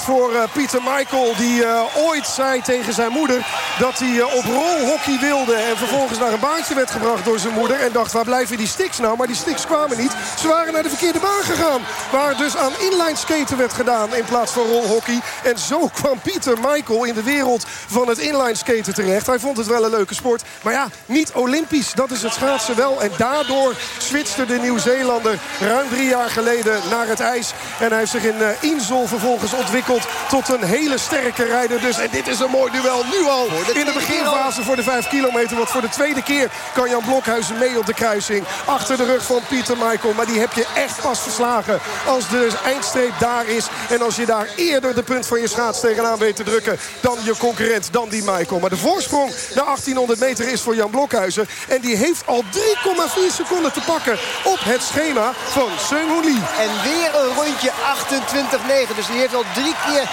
voor eh, Pieter Michael. Die eh, ooit zei tegen zijn moeder dat hij eh, op rolhockey wilde. En vervolgens naar een baantje werd gebracht door zijn moeder. En dacht waar blijven die sticks nou? Maar die sticks kwamen niet. Ze waren naar de verkeerde baan gegaan. Waar dus aan inline skaten werd gedaan in plaats van rolhockey. En zo kwam Pieter Michael in de wereld van het inline skaten terecht. Hij vond het wel een leuke sport. Maar ja, niet olympisch. Dat is het schaatsen wel. En daardoor switchte de Nieuw-Zeelander ruim drie jaar geleden naar het ijs. En hij heeft zich in uh, Insel vervolgens ontwikkeld tot een hele sterke rijder. Dus, en dit is een mooi duel nu al in de beginfase voor de 5 kilometer. Want voor de tweede keer kan Jan Blokhuizen mee op de kruising. Achter de rug van Pieter Michael. Maar die heb je echt pas verslagen als de eindstreep daar is. En als je daar eerder de punt van je schaats tegenaan weet te drukken dan je concurrent, dan die Michael. Maar de voorsprong naar 1800 meter is voor Jan Blokhuizen. En die heeft al 3,4 seconden te pakken op het schema van Seung Lee.
En weer een rondje 28-9. Dus die heeft al drie keer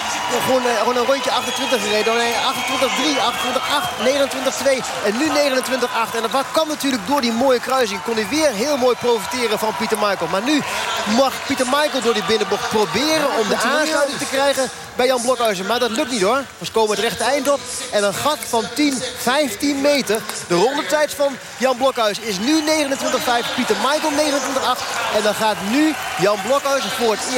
gewoon, uh, gewoon een rondje 28 gereden. 28-3, 28-8, 29-2 en nu 29-8. En dat kwam natuurlijk door die mooie kruising. Kon hij weer heel mooi profiteren van Pieter Michael. Maar nu mag Pieter Michael door die binnenbocht proberen om de aansluiting te krijgen bij Jan Blokhuizen. Maar dat lukt niet hoor. We komen het rechte eind op. En een gat van 10, 15 meter. De rondetijd van Jan Blokhuizen is nu 29-5. Pieter Michael 29-8. En dan gaat nu Jan Blokhuizen voor het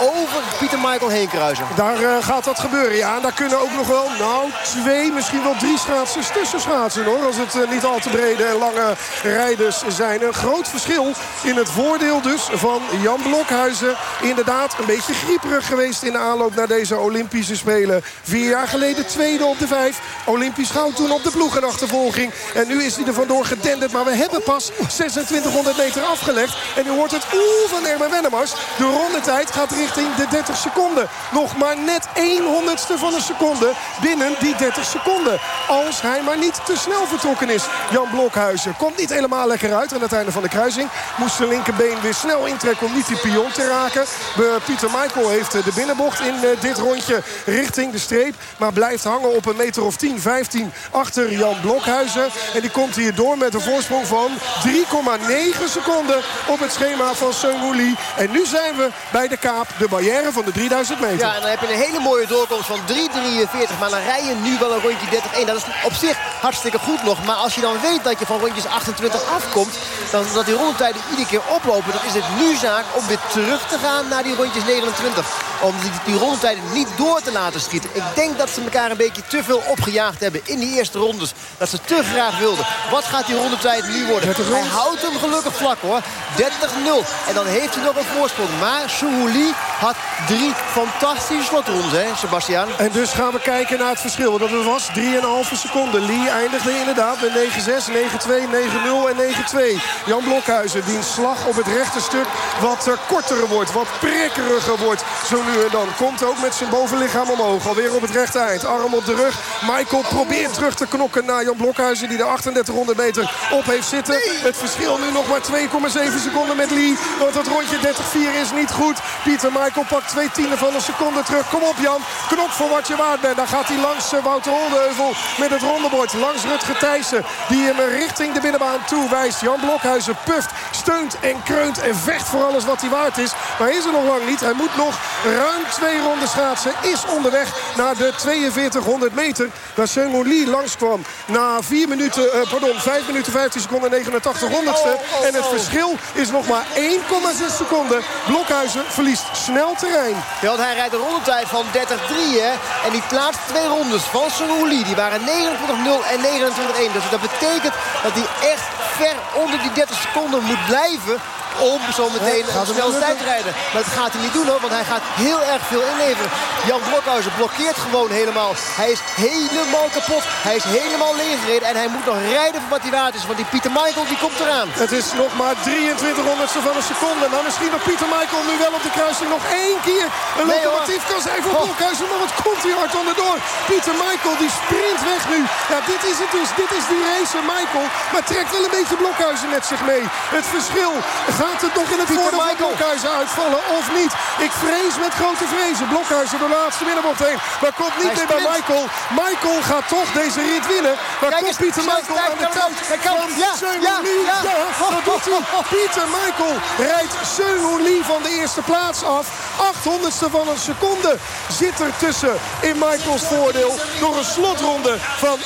over Pieter Michael heen kruisen.
Daar uh, gaat dat gebeuren, ja. En daar kunnen ook nog wel, nou, twee, misschien wel drie schaatsers tussen schaatsen, hoor. Als het uh, niet al te brede en lange rijders zijn. Een groot verschil in het voordeel dus van Jan Blokhuizen. Inderdaad, een beetje grieperig geweest in de aanloop naar deze Olympische Spelen. Vier jaar geleden tweede op de vijf. Olympisch goud toen op de ploegenachtervolging. En nu is hij er vandoor gedenderd. Maar we hebben pas 2600 meter afgelegd. En u hoort het oeh van Ermen Wennemars. De rondetijd gaat richting de 30 seconden. Nog maar net 100ste van een seconde binnen die 30 seconden. Als hij maar niet te snel vertrokken is. Jan Blokhuizen komt niet helemaal lekker uit aan het einde van de kruising. Moest zijn linkerbeen weer snel intrekken om niet die pion te raken. Pieter Michael heeft de binnenbocht in dit rondje richting de streep. Maar blijft hangen op een meter of 10, 15 achter Jan Blokhuizen. En die komt hier door met een voorsprong van 3,9 seconden op het schema van Seung Lee. En nu zijn we bij de Kaap, de barrière van de 3000 meter.
Ja, en dan heb je een hele mooie doorkomst van 3,43. Maar dan rij je nu wel een rondje 30-1. Dat is op zich hartstikke goed nog. Maar als je dan weet dat je van rondjes 28 afkomt... dan dat die rondetijden iedere keer oplopen... dan is het nu zaak om weer terug te gaan naar die rondjes 29. Om die, die rondetijden niet door te laten schieten. Ik denk dat ze elkaar een beetje te veel opgejaagd hebben in die eerste rondes. Dat ze te graag wilden. Wat gaat die rondetijd nu worden? Hij houdt hem gelukkig vlak hoor. 30-0. En dan heeft hij nog een voorsprong. Maar Suhuli had drie fantastische slotrondes, hè, Sebastian.
En dus gaan we kijken naar het verschil. Dat was 3,5 seconden. Lee eindigde inderdaad met 9-6, 9-2, 9-0 en 9-2. Jan Blokhuizen, die slag op het rechte stuk wat uh, korter wordt. Wat prikkeriger wordt. Zo nu en dan. Komt ook met zijn bovenlichaam omhoog. Alweer op het rechte eind. Arm op de rug. Michael probeert terug te knokken naar Jan Blokhuizen. Die de 3800 meter op heeft zitten. Het verschil nu nog maar 2,7 seconden met Lee. Want het rondje 30-4 is niet goed. Pieter Michael pakt twee tienden van een seconde terug. Kom op Jan. Knop voor wat je waard bent. Dan gaat hij langs uh, Wouter Oldeheuvel met het rondebord. Langs Rutger Thijssen. Die hem richting de binnenbaan toe wijst. Jan Blokhuizen puft, steunt en kreunt en vecht voor alles wat hij waard is. Maar is er nog lang niet. Hij moet nog ruim twee ronden schaatsen. Is onderweg naar de 4200 meter. Waar Seung Lee langskwam. Na 4 minuten, uh, pardon, 5 minuten 15 seconden 89 honderdste. En het verschil is nog maar 1,6 seconden. Blokhuizen verliest snel terrein.
Ja, want hij rijdt een rondetijd van 30-3. Hè? En die laatste twee rondes van Lee, die waren 29-0 en 29-1. Dus dat betekent dat hij echt ver onder die 30 seconden moet blijven om zo meteen
Ja,
een snelle tijd te rijden. Maar dat gaat hij niet doen hoor, want hij gaat heel erg veel inleveren. Jan Blokhuizen blokkeert gewoon helemaal. Hij is helemaal kapot. Hij is helemaal leeggereden en hij moet nog rijden voor wat hij waard is. Want die Pieter Michael die komt eraan.
Het is nog maar 23 honderdste van een seconde. Maar misschien dat Pieter Michael nu wel op de kruising nog één keer een
Nee,
locomotief kan zijn voor
Oh.
Blokhuizen. Maar wat komt hij hard onderdoor. Pieter Michael die sprint weg nu. Ja, dit is het dus. Dit is die racer Michael. Maar trekt wel een beetje Blokhuizen met zich mee. Het verschil. Gaat het nog in het voordeel van. Blokhuizen uitvallen of niet? Ik vrees met grote vrezen. Blokhuizen door de laatste binnenbocht heen. Maar komt niet meer bij. Michael. Michael gaat toch deze rit winnen. Maar
Kijk
komt
eens,
Pieter Michael aan de
kan
tijd
ook. Hij kan.
van
Ja, ja, ja.
Dat doet hij. Pieter Michael rijdt Seung Lee van de eerste plaats af. 800ste van een seconde zit er tussen in Michaels voordeel. Door een slotronde van 28-5.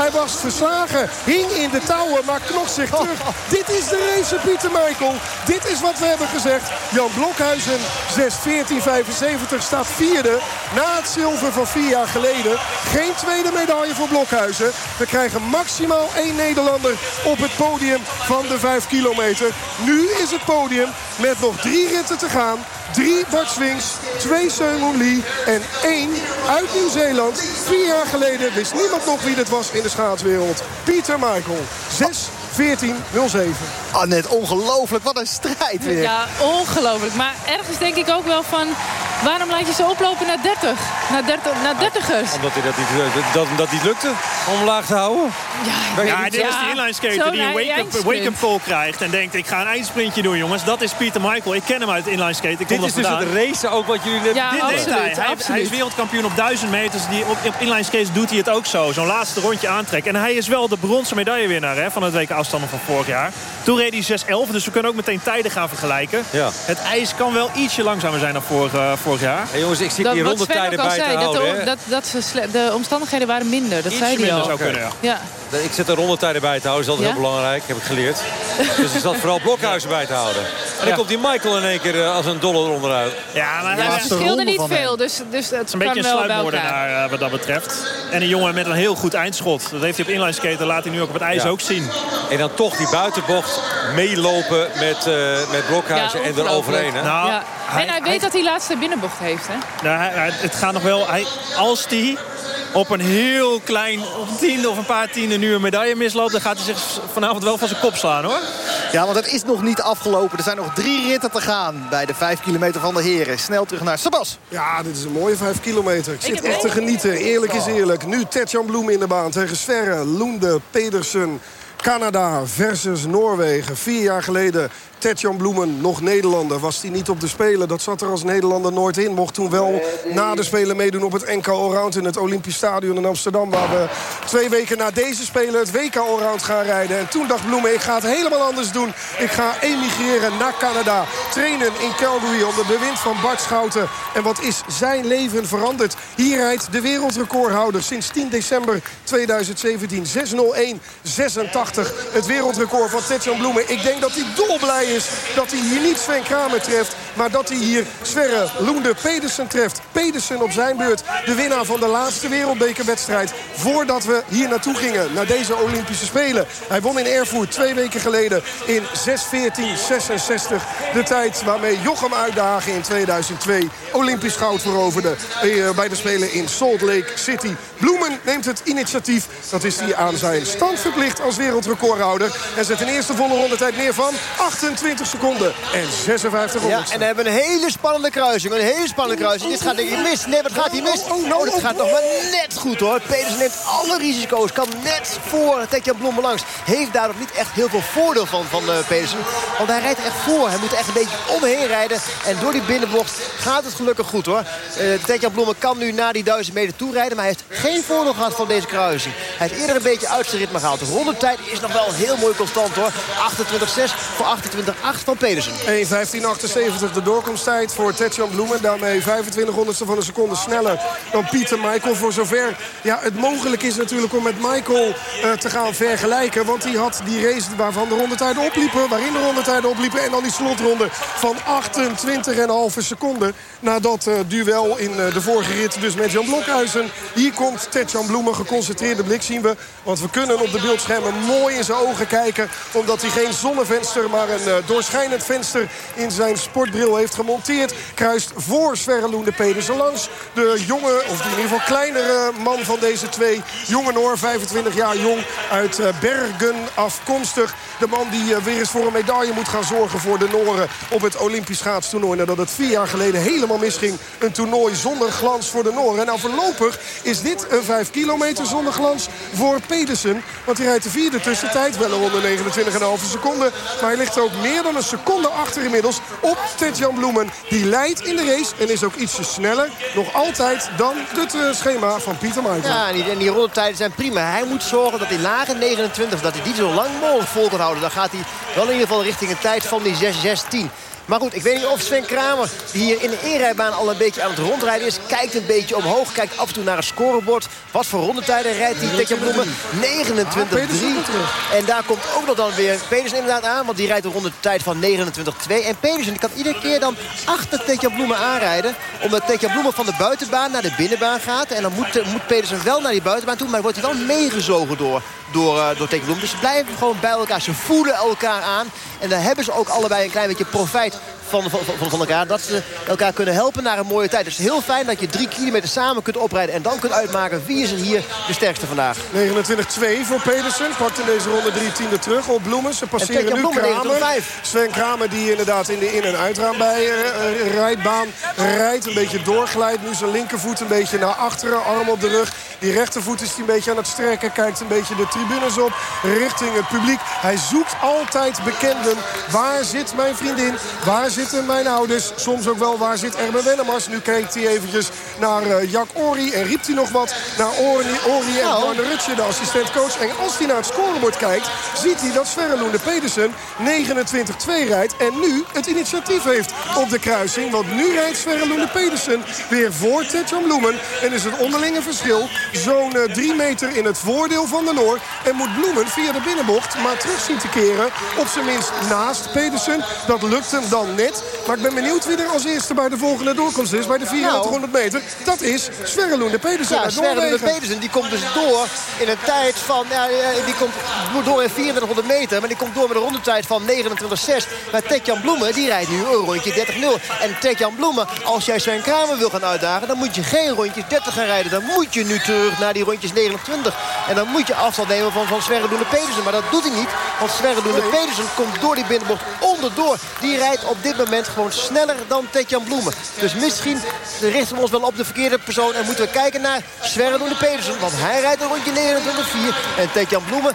Hij was verslagen, hing in de touwen, maar knokt zich terug. Dit is de race, Pieter Michael. Dit is wat we hebben gezegd. Jan Blokhuizen, 6-14-75, staat vierde. Na het zilver van vier jaar geleden. Geen tweede medaille voor Blokhuizen. We krijgen maximaal één Nederlander op het podium van de 5 kilometer. Nu is het podium met nog drie ritten te gaan. Drie Bart Swings, twee Seung Lee en één uit Nieuw-Zeeland. Vier jaar geleden wist niemand nog wie dit was in de schaatswereld. Pieter Michael, 6 14 07.
Ah, net ongelooflijk. Wat een strijd weer.
Ja, ongelooflijk. Maar ergens denk ik ook wel van... waarom laat je ze oplopen naar 30? Naar, 30, naar 30ers?
Omdat hij dat niet, dat, dat, dat niet lukte om laag te houden.
Ja,
Ja, dit is die inline skater die een wake-up wake call krijgt. En denkt, ik ga een eindsprintje doen, jongens. Dat is Pieter Michael. Ik ken hem uit inline skate. Ik kom
Dit is dus het racen ook wat jullie
Ja,
Dit deed hij. Hij,
absoluut.
hij is wereldkampioen op 1000 meters. Die op, op inline skates doet hij het ook zo. Zo'n laatste rondje aantrekken. En hij is wel de bronzen medaillewinnaar hè, van het WK afstanden van vorig jaar. Toen reed hij 6-11. Dus we kunnen ook meteen tijden gaan vergelijken.
Ja.
Het ijs kan wel ietsje langzamer zijn dan vorig, eh, vorig jaar.
Hey, jongens, ik zit
Dat,
hier
wat Sven ook
rondetijden bij te
dat,
houden.
de,
hè.
dat, dat de omstandigheden waren minder. Dat
Iets
zei hij
minder
al.
zou kunnen, ja.
Ja.
Ik zit er rondetijden bij te houden. Dat is altijd
Ja?
heel belangrijk, heb ik geleerd. dus ik zat vooral blokhuizen bij te houden. En dan komt die Michael in één keer eh, als een dollar onderuit.
Ja, maar
het verschilde niet veel, dus, dus het
een beetje een sluipmoordenaar uh, wat dat betreft. En een jongen met een heel goed eindschot. Dat heeft hij op inline skaten, laat hij nu ook op het ijs
Ja.
ook zien.
En dan toch die buitenbocht meelopen met, eh met blokhuizen
Ja,
en eroverheen. Hè?
Nou,
ja.
hij-
en hij weet
hij-
dat hij laatste binnenbocht heeft, hè?
Nou, hij- hij- het gaat nog wel... Hij, als hij op een heel klein op tiende of een paar tienden nu een medaille misloopt... dan gaat hij zich vanavond wel van zijn kop slaan, hoor.
Ja, want het is nog niet afgelopen. Er zijn nog drie ritten te gaan bij de 5 kilometer van de heren. Snel terug naar Sebas.
Ja, dit is een mooie 5 kilometer. Ik zit echt te genieten. Eerlijk is eerlijk. Nu Tetjan Bloem in de baan tegen Sverre, Loende, Pedersen. Canada versus Noorwegen. Vier jaar geleden Tetjan Bloemen, nog Nederlander. Was hij niet op de Spelen? Dat zat er als Nederlander nooit in. Mocht toen wel na de Spelen meedoen op het NK Allround in het Olympisch Stadion in Amsterdam. Waar we twee weken na deze Spelen het WK Allround gaan rijden. En toen dacht Bloemen, ik ga het helemaal anders doen. Ik ga emigreren naar Canada. Trainen in Calgary onder bewind van Bart Schouten. En wat is zijn leven veranderd? Hier rijdt de wereldrecordhouder sinds 10 december 2017. 601 86. Het wereldrecord van Tetjan Bloemen. Ik denk dat hij dolblij is dat hij hier niet Sven Kramer treft. Maar dat hij hier Sverre Loende Pedersen treft. Pedersen op zijn beurt de winnaar van de laatste wereldbekerwedstrijd. Voordat we hier naartoe gingen. Naar deze Olympische Spelen. Hij won in Erfurt twee weken geleden in 6.14.66. De tijd waarmee Jochem Uitdagen in 2002 Olympisch goud veroverde. eh, Bij de Spelen in Salt Lake City. Bloemen neemt het initiatief. Dat is hij aan zijn stand verplicht als wereldrecordhouder. En zet een eerste volle rondetijd neer van 28 seconden en 56
Ja,
honderdste.
en dan hebben we een hele spannende kruising. Een hele spannende kruising. Dit gaat denk ik mis. Nee, wat gaat hij mis?
Oh, oh,
Oh, dit gaat nog maar net goed hoor. Pedersen neemt alle risico's. Kan net voor Tetjan Bloemen langs. Heeft daar nog niet echt heel veel voordeel van, van uh, Pedersen. Want hij rijdt er echt voor. Hij moet er echt een beetje omheen rijden. En door die binnenbocht gaat het gelukkig goed hoor. Uh, Tetjan Bloemen kan nu na die 1000 meter toerijden. Maar hij heeft geen voordeel gehad van deze kruising. Hij heeft eerder een beetje uit zijn ritme gehaald. De rondetijd is nog wel heel mooi constant hoor. 28-6 voor 28-8 van Pedersen.
1.15.78 de doorkomsttijd voor Tetjan Bloemen. Daarmee 25 honderdste van een seconde sneller dan Pieter Michael. Voor zover ja, het mogelijk is natuurlijk om met Michael uh, te gaan vergelijken. Want hij had die race waarvan de rondetijden opliepen. Waarin de rondetijden opliepen. En dan die slotronde van 28,5 seconden. Na dat uh, duel in uh, de vorige rit dus met Jan Blokhuizen. Hier komt Tetjan Bloemen, geconcentreerde blik zien we. Want we kunnen op de beeldschermen mooi in zijn ogen kijken. Omdat hij geen zonnevenster, maar een doorschijnend venster in zijn sportbril heeft gemonteerd. Kruist voor Sverre Loende Pedersen langs. De jonge, of in ieder geval kleinere man van deze twee. Jonge Noor, 25 jaar jong, uit Bergen afkomstig. De man die weer eens voor een medaille moet gaan zorgen voor de Noren op het Olympisch schaatstoernooi. Nadat het vier jaar geleden helemaal misging. Een toernooi zonder glans voor de Noren. En nou voorlopig is dit een 5 kilometer zonder glans voor Pedersen. Want hij rijdt de vierde tussentijd. Wel een ronde 29,5 seconden. Maar hij ligt ook meer dan een seconde achter inmiddels op Tetjan Bloemen. Die leidt in de race en is ook ietsje sneller. Nog altijd dan het uh, schema van Pieter Michael.
Ja, en die, en die rondetijden zijn prima. Hij moet zorgen dat die lage 29, dat hij die zo lang mogelijk vol kan houden. Dan gaat hij wel in ieder geval richting een tijd van die 6-16. Maar goed, ik weet niet of Sven Kramer, die hier in de inrijbaan al een beetje aan het rondrijden is... kijkt een beetje omhoog, kijkt af en toe naar een scorebord. Wat voor rondetijden rijdt hij? Tekja Bloemen 29-3. En daar komt ook nog dan weer Pedersen inderdaad aan... want die rijdt een rondetijd van 29-2. En Pedersen die kan iedere keer dan achter Tekja Bloemen aanrijden... omdat Tekja Bloemen van de buitenbaan naar de binnenbaan gaat. En dan moet, moet Pedersen wel naar die buitenbaan toe... maar wordt hij wel meegezogen door, door, uh, door Tekja Bloemen. Dus ze blijven gewoon bij elkaar. Ze voelen elkaar aan. En daar hebben ze ook allebei een klein beetje profijt van, van, van elkaar. Dat ze elkaar kunnen helpen naar een mooie tijd. Dus heel fijn dat je drie kilometer samen kunt oprijden. En dan kunt uitmaken wie is er hier de sterkste vandaag.
29-2 voor Pedersen. Pakt in deze ronde drie tiende terug op Bloemen. Ze passeren nu Kramer. Sven Kramer die inderdaad in de in- en uitraam bij uh, rijdbaan rijdt. Een beetje doorglijdt. Nu zijn linkervoet een beetje naar achteren. Arm op de rug. Die rechtervoet is hij een beetje aan het strekken. Kijkt een beetje de tribunes op. Richting het publiek. Hij zoekt altijd bekenden. Waar zit mijn vriendin? Waar zitten mijn ouders? Soms ook wel waar zit Erben Wennemars? Nu kijkt hij eventjes naar uh, Jack Ori. En riep hij nog wat naar Ori, Ori en Arne Rutje, de assistentcoach. En als hij naar het scorebord kijkt, ziet hij dat Sverre Pedersen 29-2 rijdt. En nu het initiatief heeft op de kruising. Want nu rijdt Sverre Pedersen weer voor Tetjan Bloemen. En is het onderlinge verschil zo'n 3 meter in het voordeel van de Noor. En moet Bloemen via de binnenbocht maar terug zien te keren. Op zijn minst naast Pedersen. Dat lukt hem dan net. Maar ik ben benieuwd wie er als eerste bij de volgende doorkomst is. Bij de 400 meter. Dat is Sverre Loende Pedersen
Ja, Sverre Pedersen die komt dus door in een tijd van... Ja, die komt door in 3400 meter. Maar die komt door met een rondetijd van 29,6. Maar Tetjan Bloemen die rijdt nu een rondje 30-0. En Tetjan Bloemen, als jij Sven Kramer wil gaan uitdagen... dan moet je geen rondjes 30 gaan rijden. Dan moet je nu terug naar die rondjes 29. En dan moet je afstand nemen van, van Sverre Loende Pedersen. Maar dat doet hij niet. Want Sverre Loende nee. Pedersen komt door die binnenbocht onderdoor. Die rijdt op dit moment gewoon sneller dan Tetjan Bloemen. Dus misschien richten we ons wel op de verkeerde persoon. En moeten we kijken naar Sverre Loende Pedersen. Want hij rijdt een rondje 29-4. En Tetjan Bloemen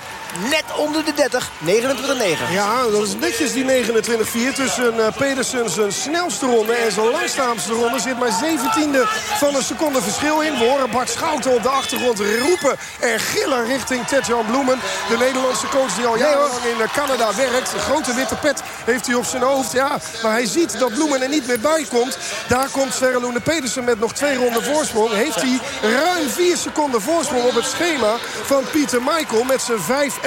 net onder de 30, 29-9.
Ja, dat is netjes die 29-4 tussen uh, Pedersen zijn snelste ronde en zijn langstaamste ronde. zit maar 17e van een seconde verschil in. We horen Bart Schouten op de achtergrond roepen en gillen richting Tetjan Bloemen. De Nederlandse coach die al jarenlang in Canada werkt. Een grote witte pet heeft hij op zijn hoofd. Ja, maar hij ziet dat Bloemen er niet meer bij komt. Daar komt Sverre Pedersen met nog twee ronden voorsprong. Heeft hij ruim 4 seconden voorsprong op het schema van Pieter Michael met zijn 5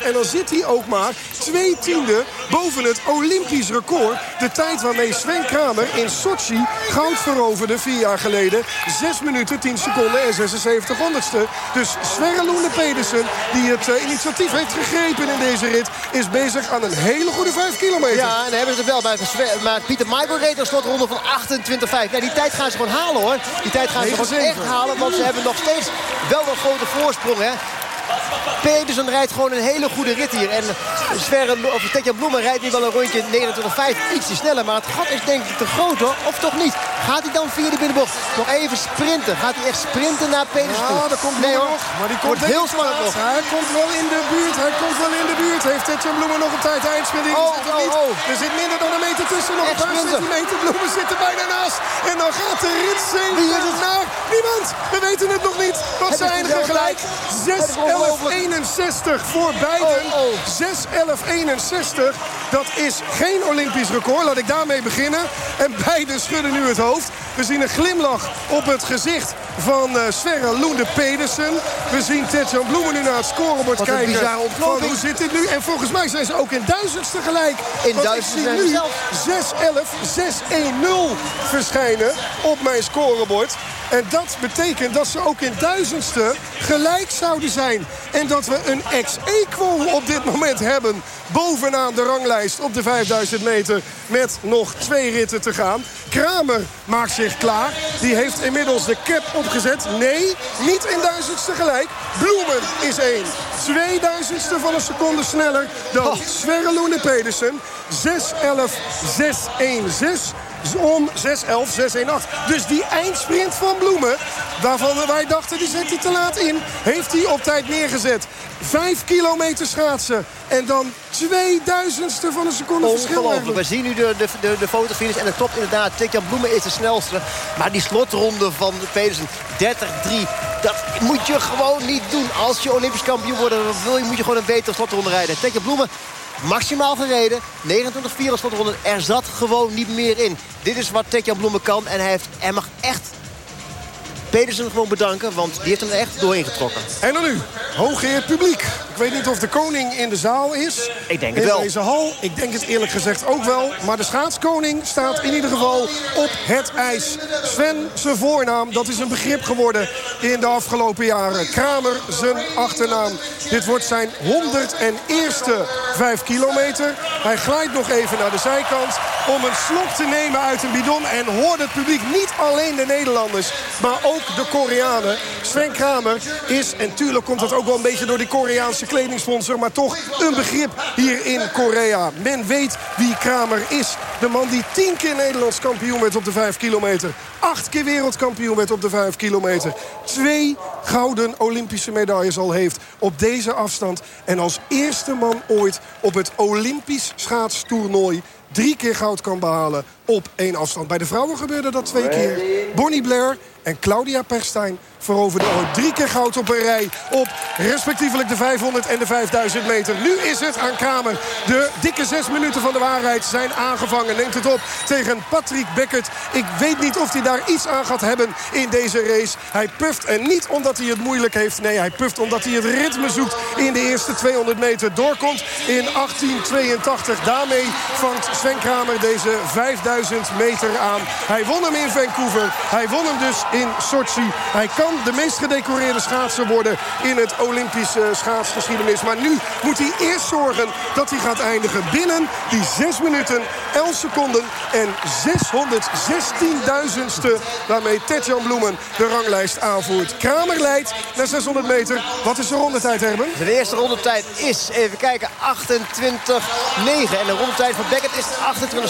11.58. En dan zit hij ook maar twee tiende boven het Olympisch record. De tijd waarmee Sven Kramer in Sochi goud veroverde vier jaar geleden. 6 minuten, 10 seconden en 76 honderdste. Dus Sverre Pedersen, die het uh, initiatief heeft gegrepen in deze rit... is bezig aan een hele goede 5 kilometer.
En hebben ze het wel. Maar, maar Pieter Michael reed een slotronde van 28,5. Ja, die tijd gaan ze gewoon halen hoor. Die tijd gaan ze gewoon echt halen. Want ze hebben nog steeds wel een grote voorsprong. Hè. Pedersen rijdt gewoon een hele goede rit hier. En Sverre, of Tetjan Bloemen rijdt nu wel een rondje 29,5. Ietsje sneller, maar het gat is denk ik te groot hoor. Of toch niet? Gaat hij dan via de binnenbocht nog even sprinten? Gaat hij echt sprinten naar Pedersen?
Ja, komt
nee,
hoor. Maar die komt
heel spannend nog.
Hij komt wel in de buurt. Hij komt wel in de buurt. Heeft Tetjan Bloemen nog een tijd eindsprint?
Oh, oh, oh.
Er zit minder dan een meter tussen. Nog een paar centimeter. Bloemen zit er bijna naast. En dan gaat de rit zeven naar niemand. We weten het nog niet. Wat ze eindigen gelijk. 6 11 61 voor beiden.
Oh, oh.
6 11 61. Dat is geen Olympisch record. Laat ik daarmee beginnen. En beiden schudden nu het hoofd. We zien een glimlach op het gezicht van uh, Sverre Loende Pedersen. We zien Tetjan Bloemen nu naar het scorebord kijken. Van hoe zit dit nu? En volgens mij zijn ze ook in duizendste gelijk.
In duizendste
ik zie nu 6-11, 6-1-0 verschijnen op mijn scorebord. En dat betekent dat ze ook in duizendste gelijk zouden zijn. En dat we een ex-equo op dit moment hebben. Bovenaan de ranglijst op de 5000 meter. Met nog twee ritten te gaan. Kramer maakt zich klaar. Die heeft inmiddels de cap opgezet. Nee, niet in duizendste gelijk. Bloemen is één. Tweeduizendste van een seconde sneller dan Sverre Loene Pedersen. 6-11-6-1-6 om 6-11, 6-1-8. Dus die eindsprint van Bloemen, waarvan wij dachten die zet hij te laat in... heeft hij op tijd neergezet. Vijf kilometer schaatsen. En dan 2000ste van een seconde verschil.
We zien nu de, de, de, de fotofinish. En dat klopt inderdaad. Tekjan Bloemen is de snelste. Maar die slotronde van Pedersen, 30-3. Dat moet je gewoon niet doen. Als je Olympisch kampioen wordt, dan wil je, moet je gewoon een betere slotronde rijden. Tekjan Bloemen maximaal gereden. 29-4 als slotronde. Er zat gewoon niet meer in. Dit is wat Tekjan Bloemen kan. En hij, heeft, hij mag echt Pedersen gewoon bedanken, want die heeft hem echt doorheen getrokken.
En dan nu, hooggeheerd publiek. Ik weet niet of de koning in de zaal is.
Ik denk het
in
wel.
deze hal. Ik denk het eerlijk gezegd ook wel. Maar de schaatskoning staat in ieder geval op het ijs. Sven, zijn voornaam, dat is een begrip geworden in de afgelopen jaren. Kramer, zijn achternaam. Dit wordt zijn 101ste 5 kilometer. Hij glijdt nog even naar de zijkant om een slok te nemen uit een bidon. En hoort het publiek niet alleen de Nederlanders, maar ook de Koreanen. Sven Kramer is, en tuurlijk komt dat ook wel een beetje door die Koreaanse kledingsponsor... maar toch een begrip hier in Korea. Men weet wie Kramer is. De man die tien keer Nederlands kampioen werd op de 5 kilometer. Acht keer wereldkampioen werd op de 5 kilometer. Twee gouden Olympische medailles al heeft op deze afstand. En als eerste man ooit op het Olympisch schaatstoernooi drie keer goud kan behalen op één afstand. Bij de vrouwen gebeurde dat twee keer. Bonnie Blair en Claudia Perstijn veroverden ooit drie keer goud op een rij... op respectievelijk de 500 en de 5000 meter. Nu is het aan Kramer. De dikke zes minuten van de waarheid zijn aangevangen. Neemt het op tegen Patrick Beckert. Ik weet niet of hij daar iets aan gaat hebben in deze race. Hij puft en niet omdat hij het moeilijk heeft. Nee, hij puft omdat hij het ritme zoekt in de eerste 200 meter. Doorkomt in 1882. Daarmee vangt Sven Kramer deze 5000 meter aan. Hij won hem in Vancouver. Hij won hem dus in Sochi. Hij kan de meest gedecoreerde schaatser worden in het Olympische schaatsgeschiedenis. Maar nu moet hij eerst zorgen dat hij gaat eindigen binnen die 6 minuten, 11 seconden en 616.000ste. Waarmee Tetjan Bloemen de ranglijst aanvoert. Kramer leidt naar 600 meter. Wat is de rondetijd, Herben?
De eerste rondetijd is, even kijken, 28-9. En de rondetijd van Beckett is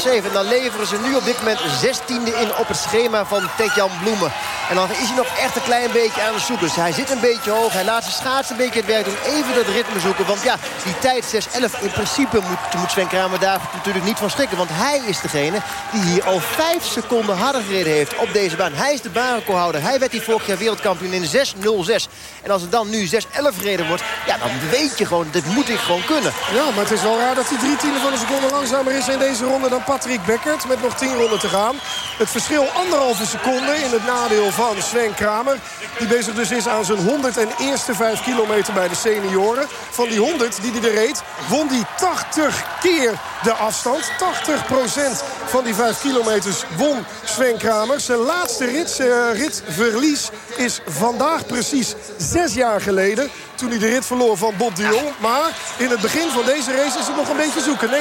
28-7. En dan leveren ze nu op dit moment 16e in op het schema van Tetjan Bloemen. En dan is hij nog echt een klein beetje aan het zoeken. Dus hij zit een beetje hoog. Hij laat zijn schaats een beetje het werk doen. Even dat ritme zoeken. Want ja, die tijd 6-11 in principe moet, moet Sven Kramer daar natuurlijk niet van schrikken. Want hij is degene die hier al 5 seconden harder gereden heeft op deze baan. Hij is de baanrecordhouder. Hij werd die vorig jaar wereldkampioen in 6-0-6. En als het dan nu 6-11 gereden wordt, ja, dan weet je gewoon, dit moet ik gewoon kunnen.
Ja, maar het is wel raar dat hij drie tienden van een seconde langzamer is in deze ronde dan Patrick Beckert. Met nog 10 ronden te gaan. Het verschil anderhalve seconde in het nadeel van Sven Kramer. Die bezig dus is aan zijn 101ste 5 kilometer bij de senioren. Van die 100 die hij er reed, won hij 80 keer de afstand. 80% van die 5 kilometers won Sven Kramer. Zijn laatste rit, uh, ritverlies is vandaag precies zes jaar geleden. Toen hij de rit verloor van Bob de Jong. Maar in het begin van deze race is het nog een beetje zoeken. 29-1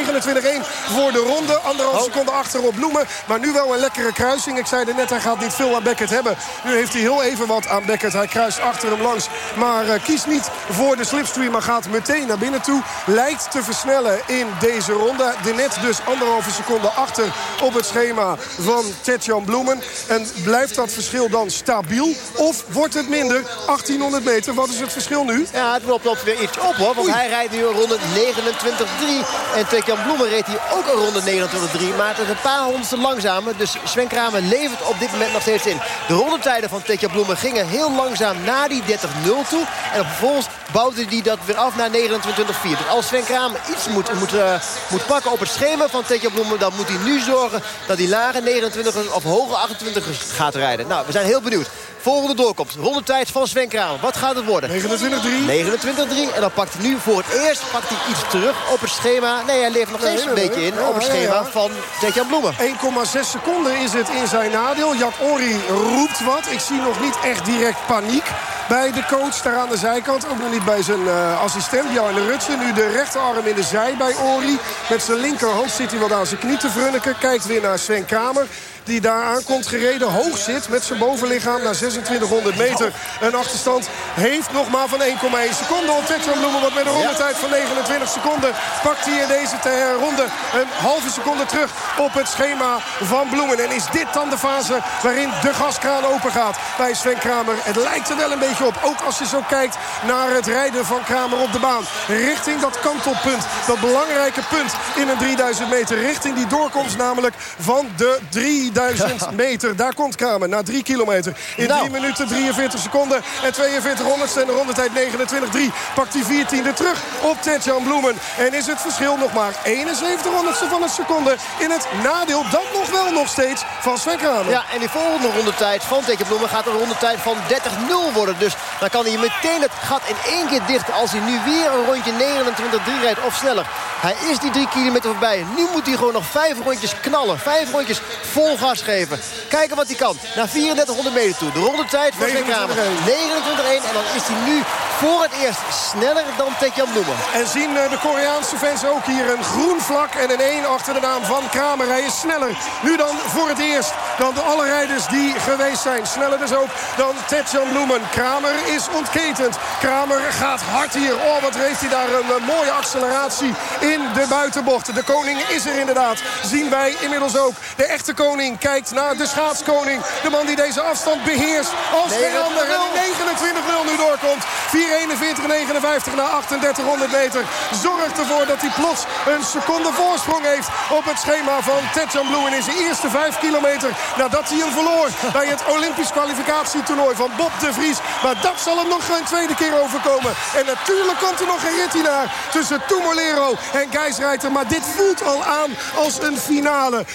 voor de ronde. Anderhalf seconde achter op Bloemen. Maar nu wel een lekkere kruising. Ik zei er net, hij gaat niet veel aan Beckett hebben. Nu heeft hij heel even wat aan Beckett. Hij kruist achter hem langs. Maar uh, kiest niet voor de slipstream. Maar gaat meteen naar binnen toe. Lijkt te versnellen in deze ronde. De net dus anderhalve seconde achter op het schema van Tetjan Bloemen. En blijft dat verschil dan stabiel? Of wordt het minder? 1800 meter, wat is het verschil nu?
Ja, het loopt op weer iets op hoor. Want hij rijdt nu een ronde 29-3. En Tekjan Bloemen reed hier ook een ronde 29-3. Maar het is een paar honderdste langzamer. Dus Sven Kramer levert op dit moment nog steeds in. De rondetijden van Tekjan Bloemen gingen heel langzaam naar die 30-0 toe. En vervolgens bouwde hij dat weer af naar 29-4. Dus als Sven Kramer iets moet, moet, uh, moet pakken op het schema van Tetja Bloemen... dan moet hij nu zorgen dat hij lage 29 of hoge 28 gaat rijden. Nou, we zijn heel benieuwd. Volgende doorkomst. Rondetijd van Sven Kramer. Wat gaat het worden?
29-3. 29-3.
En dan pakt hij nu voor het eerst pakt hij iets terug op het schema. Nee, hij leeft nog steeds een beetje in op het schema van Tetjan Bloemen.
1,6 seconden is het in zijn nadeel. Jack Ori roept wat. Ik zie nog niet echt direct paniek bij de coach daar aan de zijkant. Ook nog niet bij zijn uh, assistent Bjarne Rutsen. Nu de rechterarm in de zij bij Ori. Met zijn linkerhand zit hij wat aan zijn knie te frunniken. Kijkt weer naar Sven Kramer die daar aankomt gereden. Hoog zit met zijn bovenlichaam naar 2600 meter. Een achterstand heeft nog maar van 1,1 seconde op Tetron Bloemen. Want met een rondetijd van 29 seconden pakt hij in deze ronde een halve seconde terug op het schema van Bloemen. En is dit dan de fase waarin de gaskraan open gaat bij Sven Kramer. Het lijkt er wel een beetje op. Ook als je zo kijkt naar het rijden van Kramer op de baan. Richting dat kantelpunt. Dat belangrijke punt in een 3000 meter. Richting die doorkomst namelijk van de 3000 1000 meter. Daar komt Kramer na 3 kilometer. In 3 nou. minuten 43 seconden en 42 honderdste. En de rondetijd 29-3 pakt hij 14e terug op Tetjan Bloemen. En is het verschil nog maar 71 honderdste van een seconde in het nadeel. Dat nog wel nog steeds van Sven Kramer.
Ja, en die volgende rondetijd van Tetjan Bloemen gaat een rondetijd van 30-0 worden. Dus dan kan hij meteen het gat in één keer dicht als hij nu weer een rondje 29-3 rijdt of sneller. Hij is die 3 kilometer voorbij. Nu moet hij gewoon nog 5 rondjes knallen. 5 rondjes vol Kijken wat hij kan. Naar 3400 meter toe. De rondetijd van Sven Kramer. 29-1. En dan is hij nu voor het eerst sneller dan Tetjan Bloemen.
En zien eh, de Koreaanse fans ook hier een groen vlak en een 1 achter de naam van Kramer. Hij is sneller. Nu dan voor het eerst dan de alle rijders die geweest zijn. Sneller dus ook dan Tetjan Bloemen. Kramer is ontketend. Kramer gaat hard hier. Oh, wat heeft hij daar een, een mooie acceleratie in de buitenbocht. De koning is er inderdaad. Zien wij inmiddels ook. De echte koning kijkt naar de schaatskoning. De man die deze afstand beheerst als geen ander. En 29-0 nu doorkomt. 4.41.59 na 3800 meter. Zorgt ervoor dat hij plots een seconde voorsprong heeft op het schema van Tetjan Bloemen in zijn eerste 5 kilometer. Nadat hij hem verloor bij het Olympisch kwalificatietoernooi van Bob de Vries. Maar dat zal hem nog geen tweede keer overkomen. En natuurlijk komt er nog een rit naar tussen Tumolero en Geisreiter. Maar dit voelt al aan als een finale.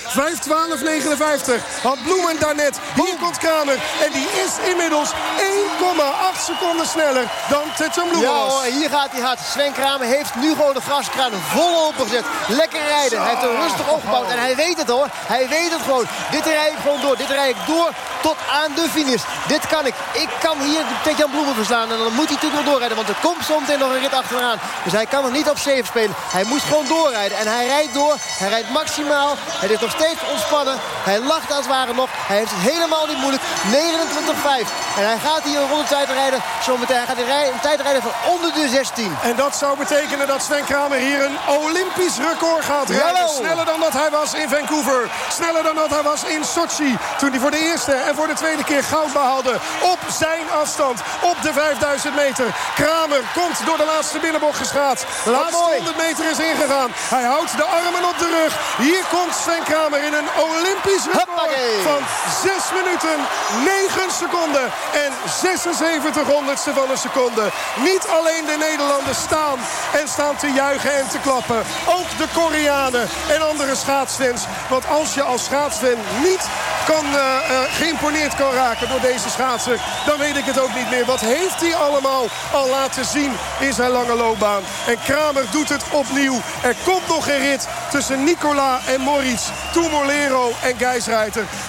5-12-59 had Bloemen daarnet. Hier komt Kramer. En die is inmiddels 1,8 seconden sneller dan Tetjan Bloemen
ja, hoor, hier gaat hij hard. Sven Kramer heeft nu gewoon de gaskraan vol opengezet. Lekker rijden. Hij heeft er rustig opgebouwd. En hij weet het hoor. Hij weet het gewoon. Dit rijd ik gewoon door. Dit rijd ik door tot aan de finish. Dit kan ik. Ik kan hier Tetjan Bloemen verslaan. En dan moet hij natuurlijk nog doorrijden. Want er komt zometeen nog een rit achteraan. Dus hij kan nog niet op safe spelen. Hij moet gewoon doorrijden. En hij rijdt door. Hij rijdt maximaal. Hij is nog steeds ontspannen. Hij lacht als het ware nog. Hij heeft het helemaal niet moeilijk. 29-5. En hij gaat hier een rondetijd rijden. Zometeen hij gaat hij een tijd rijden van onder de 16.
En dat zou betekenen dat Sven Kramer hier een Olympisch record gaat rijden. Sneller dan dat hij was in Vancouver. Sneller dan dat hij was in Sochi. Toen hij voor de eerste en voor de tweede keer goud behaalde. Op zijn afstand. Op de 5000 meter. Kramer komt door de laatste binnenbocht geschaat. Laatste 100 meter is ingegaan. Hij houdt de armen op de rug. Hier komt Sven Kramer in een Olympisch record van 6 minuten, 9 seconden en 76 honderdste van een seconde. Niet alleen de Nederlanders staan en staan te juichen en te klappen. Ook de Koreanen en andere schaatsfans. Want als je als schaatsfan niet kan, uh, uh, geïmponeerd kan raken door deze schaatser... dan weet ik het ook niet meer. Wat heeft hij allemaal al laten zien in zijn lange loopbaan? En Kramer doet het opnieuw. Er komt nog een rit tussen Nicola en Moritz. Tumolero en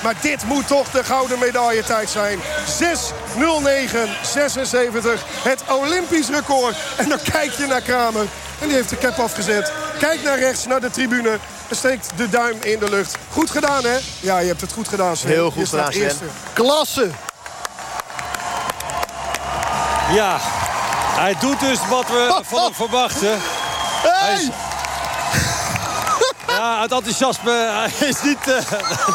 Maar dit moet toch de gouden medailletijd zijn. 6.09.76. Het Olympisch record. En dan kijk je naar Kramer. En die heeft de cap afgezet. Kijk naar rechts, naar de tribune. En steekt de duim in de lucht. Goed gedaan, hè? Ja, je hebt het goed gedaan, Sven.
Heel goed gedaan, Sven.
Klasse!
Ja, hij doet dus wat we van hem verwachten.
Hey!
Ja, Ja, het enthousiasme is niet uh,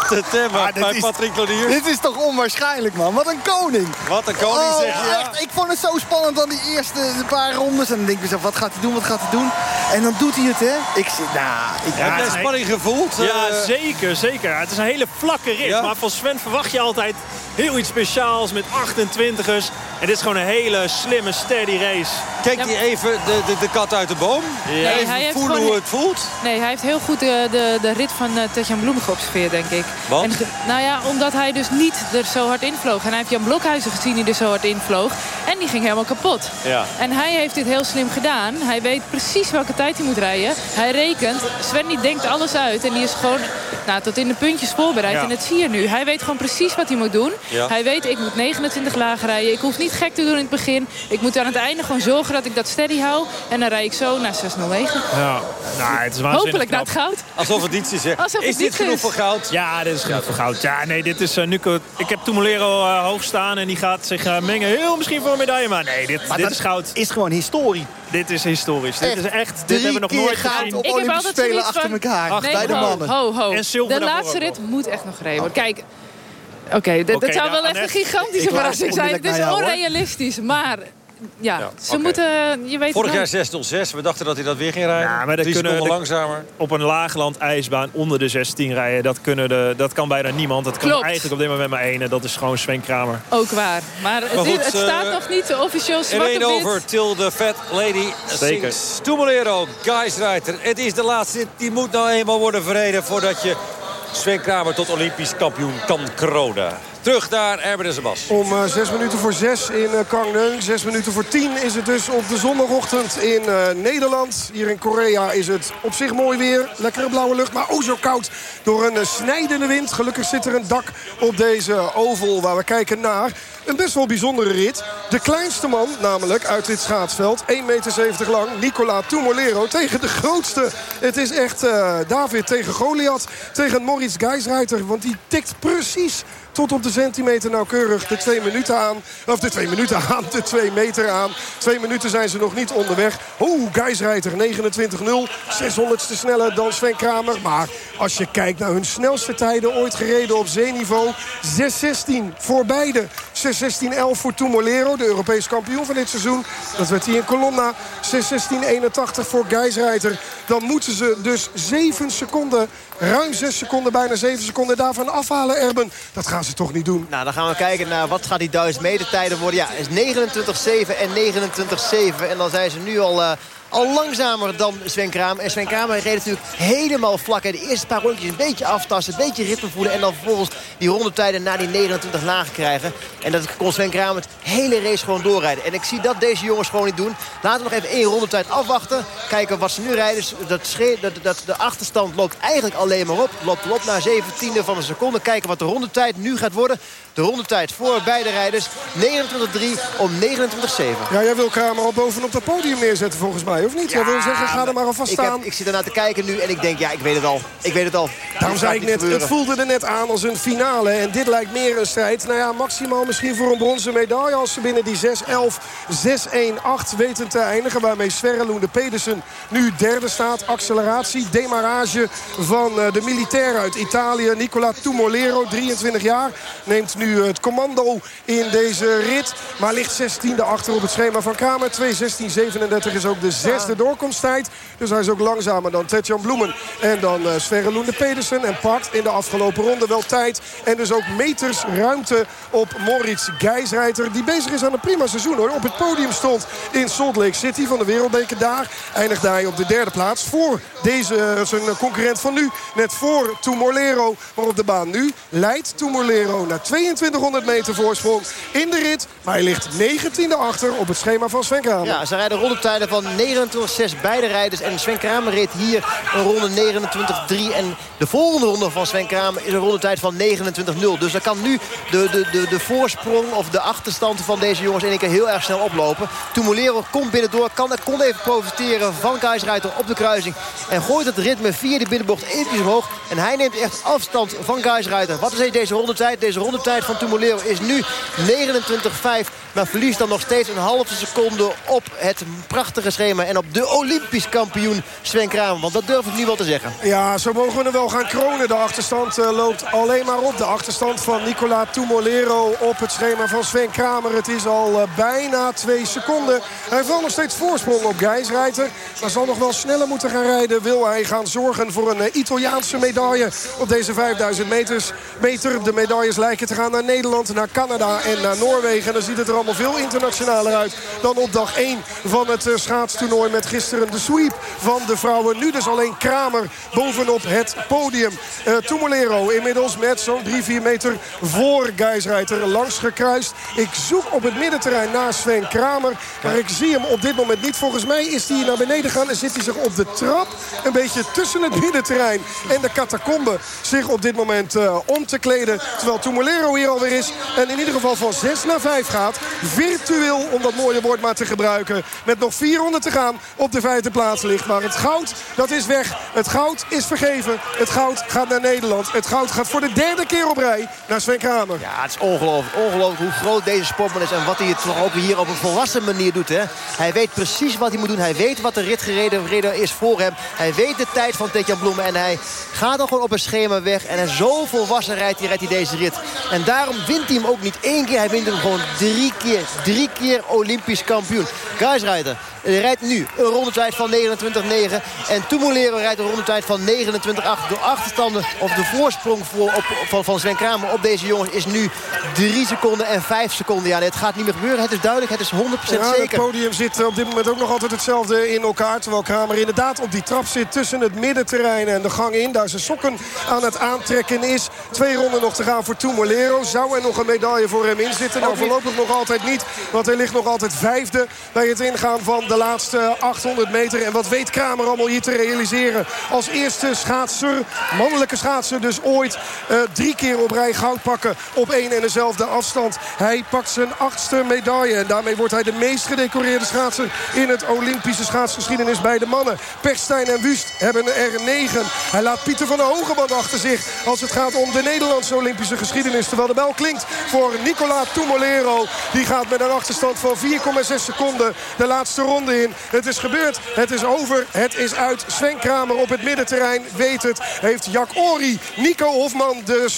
te temmen bij
is,
Patrick Lodiers.
Dit is toch onwaarschijnlijk, man. Wat een koning.
Wat een koning,
oh,
zeg je. Ja.
Echt, ik vond het zo spannend dan die eerste paar rondes. En dan denk ik mezelf, wat gaat hij doen, wat gaat hij doen? En dan doet hij het, hè. Ik, nou, ik
ja, heb jij spanning gevoeld?
Ja, uh, zeker, zeker. Het is een hele vlakke rit. Ja? Maar van Sven verwacht je altijd heel iets speciaals met 28ers. En dit is gewoon een hele slimme, steady race.
Kijkt hij even de, de, de kat uit de boom?
Ja. Nee,
even
hij
voelen
heeft
hoe het voelt?
Nee, hij heeft heel goed de, de, de rit van uh, Tetjan Bloem geobserveerd, denk ik.
Want?
En, nou ja, omdat hij dus niet er zo hard invloog. En hij heeft Jan Blokhuizen gezien die er zo hard invloog. En die ging helemaal kapot.
Ja.
En hij heeft dit heel slim gedaan. Hij weet precies welke tijd hij moet rijden. Hij rekent. Sven die denkt alles uit. En die is gewoon nou, tot in de puntjes voorbereid.
Ja.
En dat zie je nu. Hij weet gewoon precies wat hij moet doen.
Ja.
Hij weet, ik moet 29 laag rijden. Ik hoef niet gek te doen in het begin. Ik moet aan het einde gewoon zorgen dat ik dat steady hou. En dan rijd ik zo naar 609.
Ja, nou, het is waanzinnig
Hopelijk naar het goud.
Alsof het niets is, hè?
Alsof
is dit genoeg
is.
voor goud?
Ja, dit is genoeg voor goud. Ja, nee, dit is uh, Nico. Ik heb Tumolero uh, hoog staan en die gaat zich uh, mengen. Heel misschien voor een medaille, maar nee, dit,
Maar
dit is goud.
is gewoon historie.
Dit is historisch.
Echt.
Dit is echt. Dit
Drie
hebben we nog
keer
nooit
goud
gezien.
op
Ik heb altijd
Spelen achter
van-
elkaar.
Ach,
Nee,
bij de mannen.
Ho, ho.
En zilver
De laatste rit moet echt nog gereden worden. Kijk, oké, dat zou
nou,
wel echt een gigantische verrassing zijn. Het is onrealistisch, maar... Ja,
Ja,
ze
oké.
moeten... Je weet
Vorig jaar 606. We dachten dat hij dat weer ging rijden.
Ja, maar dat kunnen- dat-
langzamer.
Op een laagland ijsbaan onder de 16 rijden. Dat, kunnen de, dat kan bijna niemand. Dat kan eigenlijk op dit moment maar één. En dat is gewoon Sven Kramer.
Ook waar. Maar het,
Maar goed,
het staat
eh,
nog niet officieel
In
zwart op wit.
over till the fat lady
Zeker.
Tumolero, Geisreiter. Het is de laatste. Die moet nou eenmaal worden verreden voordat je Sven Kramer tot Olympisch kampioen kan kronen. Terug naar Erben en Sebas.
Om eh, zes minuten voor zes in uh, Gangneung. Zes minuten voor tien is het dus op de zondagochtend in eh, Nederland. Hier in Korea is het op zich mooi weer. Lekkere blauwe lucht, maar oh zo koud door een eh, snijdende wind. Gelukkig zit er een dak op deze oval waar we kijken naar. Een best wel bijzondere rit. De kleinste man namelijk uit dit schaatsveld. 1,70 meter lang. Nicola Tumolero tegen de grootste. Het is echt eh, David tegen Goliath. Tegen Moritz Geisreiter. Want die tikt precies tot op de centimeter nauwkeurig de twee minuten aan. Of de twee minuten aan, de twee meter aan. Twee minuten zijn ze nog niet onderweg. Oeh, Geisreiter 29-0. 600ste sneller dan Sven Kramer. Maar als je kijkt naar hun snelste tijden ooit gereden op zeeniveau. 6-16 voor beide. 6-16-11 voor Tumolero, de Europees kampioen van dit seizoen. Dat werd hij in Colonna. 6-16-81 voor Geisreiter. Dan moeten ze dus 7 seconden, ruim 6 seconden, bijna 7 seconden daarvan afhalen, Erben. Dat gaan ze toch niet doen.
Nou, dan gaan we kijken naar wat gaat die 1000 meter tijden worden. Ja, is 29-7 en 29-7. En dan zijn ze nu al... Uh, al langzamer dan Sven Kramer. En Sven Kramer reed natuurlijk helemaal vlak. De eerste paar rondjes een beetje aftasten, een beetje ritme voelen... en dan vervolgens die rondetijden naar die 29 lagen krijgen. En dat kon Sven Kramer het hele race gewoon doorrijden. En ik zie dat deze jongens gewoon niet doen. Laten we nog even één rondetijd afwachten. Kijken wat ze nu rijden. Dus dat, dat, de achterstand loopt eigenlijk alleen maar op. Loopt op naar 17e van een seconde. Kijken wat de rondetijd nu gaat worden. De rondetijd voor beide rijders. 29-3 om 29-7.
Ja, jij wil Kramer al bovenop dat podium neerzetten volgens mij, of niet? jij wil zeggen, ga er maar alvast
ik,
staan.
heb, ik zit ernaar te kijken nu en ik denk, ja, ik weet het al. Ik weet het al.
Daarom zei ik net,
gebeuren.
het voelde er net aan als een finale. En dit lijkt meer een strijd. Nou ja, maximaal misschien voor een bronzen medaille... als ze binnen die 6-11, 6-1-8 weten te eindigen. Waarmee Sverre Loende Pedersen nu derde staat. Acceleratie, demarrage van eh, de militair uit Italië. Nicola Tumolero, 23 jaar. Neemt nu het commando in deze rit. Maar ligt 16e achter op het schema van Kramer. 2.16.37 is ook de zesde doorkomsttijd. Dus hij is ook langzamer dan Tetjan Bloemen. En dan uh, Sverre Loende Pedersen. En pakt in de afgelopen ronde wel tijd. En dus ook meters ruimte op Moritz Geisreiter. Die bezig is aan een prima seizoen hoor. Op het podium stond in Salt Lake City van de Wereldbeker daar. Eindigt hij op de derde plaats voor deze uh, zijn concurrent van nu. Net voor Tumorlero. Maar op de baan nu leidt Tumorlero naar 2200 meter voorsprong in de rit. Maar hij ligt 19e achter op het schema van Sven Kramer.
Ja, ze rijden rondetijden van 29-6 beide rijders. En Sven Kramer reed hier een ronde 29-3. En de volgende ronde van Sven Kramer is een rondetijd van 29-0. Dus dan kan nu de, de, de, de voorsprong of de achterstand van deze jongens in één keer heel erg snel oplopen. Tumolero komt binnendoor, kan, kon even profiteren van Geisreiter op de kruising. En gooit het ritme via de binnenbocht eventjes omhoog. En hij neemt echt afstand van Geisreiter. Wat is deze rondetijd? Deze rondetijd van Tumolero is nu 29-5. Maar verliest dan nog steeds een halve seconde op het prachtige schema. en op de Olympisch kampioen Sven Kramer. Want dat durf ik nu wel te zeggen.
Ja, zo mogen we er wel gaan kronen. De achterstand uh, loopt alleen maar op. De achterstand van Nicola Tumolero op het schema van Sven Kramer. Het is al uh, bijna twee seconden. Hij heeft nog steeds voorsprong op Gijsreiter. Maar zal nog wel sneller moeten gaan rijden. Wil hij gaan zorgen voor een uh, Italiaanse medaille op deze 5000 meters, meter. De medailles lijken te gaan naar Nederland, naar Canada en naar Noorwegen. En dan ziet het er allemaal veel internationaler uit dan op dag 1 van het schaatstoernooi. Met gisteren de sweep van de vrouwen. Nu dus alleen Kramer bovenop het podium. Uh, Tumolero inmiddels met zo'n 3-4 meter voor Gijsreiter langs gekruist. Ik zoek op het middenterrein naar Sven Kramer. Maar ik zie hem op dit moment niet. Volgens mij is hij naar beneden gaan en zit hij zich op de trap. Een beetje tussen het middenterrein en de catacombe zich op dit moment uh, om te kleden. Terwijl Tumolero hier alweer is. En in ieder geval van 6 naar 5 gaat. Virtueel, om dat mooie woord maar te gebruiken. Met nog 400 te gaan op de vijfde plaats ligt. Maar het goud, dat is weg. Het goud is vergeven. Het goud gaat naar Nederland. Het goud gaat voor de derde keer op rij naar Sven Kramer.
Ja, het is ongelooflijk. Ongelooflijk hoe groot deze sportman is. En wat hij het toch ook hier op een volwassen manier doet. Hè. Hij weet precies wat hij moet doen. Hij weet wat de rit gereden is voor hem. Hij weet de tijd van Tetjan Bloemen. En hij gaat dan gewoon op een schema weg. En hij zo volwassen rijdt hij, rijdt hij deze rit. En daarom wint hij hem ook niet één keer. Hij wint hem gewoon drie Drie keer Olympisch kampioen. Guysrijder. Hij rijdt nu een rondetijd van 29-9. En Tumolero rijdt een rondetijd van 29-8. De achterstanden of de voorsprong voor, op, van, van Sven Kramer op deze jongens is nu 3 seconden en 5 seconden. Ja, het gaat niet meer gebeuren. Het is duidelijk. Het is 100%
ja,
zeker.
Het podium zit op dit moment ook nog altijd hetzelfde in elkaar. Terwijl Kramer inderdaad op die trap zit tussen het middenterrein en de gang in. Daar zijn sokken aan het aantrekken is. Twee ronden nog te gaan voor Tumolero. Zou er nog een medaille voor hem in zitten? Nou, voorlopig nog altijd niet. Want hij ligt nog altijd vijfde bij het ingaan van de laatste 800 meter. En wat weet Kramer allemaal hier te realiseren. Als eerste schaatser, mannelijke schaatser dus ooit... Uh, drie keer op rij goud pakken op één en dezelfde afstand. Hij pakt zijn achtste medaille. En daarmee wordt hij de meest gedecoreerde schaatser... in het Olympische schaatsgeschiedenis bij de mannen. Perstijn en Wust hebben er negen. Hij laat Pieter van der Hogeband achter zich... als het gaat om de Nederlandse Olympische geschiedenis. Terwijl de bel klinkt voor Nicola Tumolero. Die gaat met een achterstand van 4,6 seconden de laatste ronde in. Het is gebeurd. Het is over. Het is uit. Sven Kramer op het middenterrein weet het. Heeft Jack Ori, Nico Hofman, de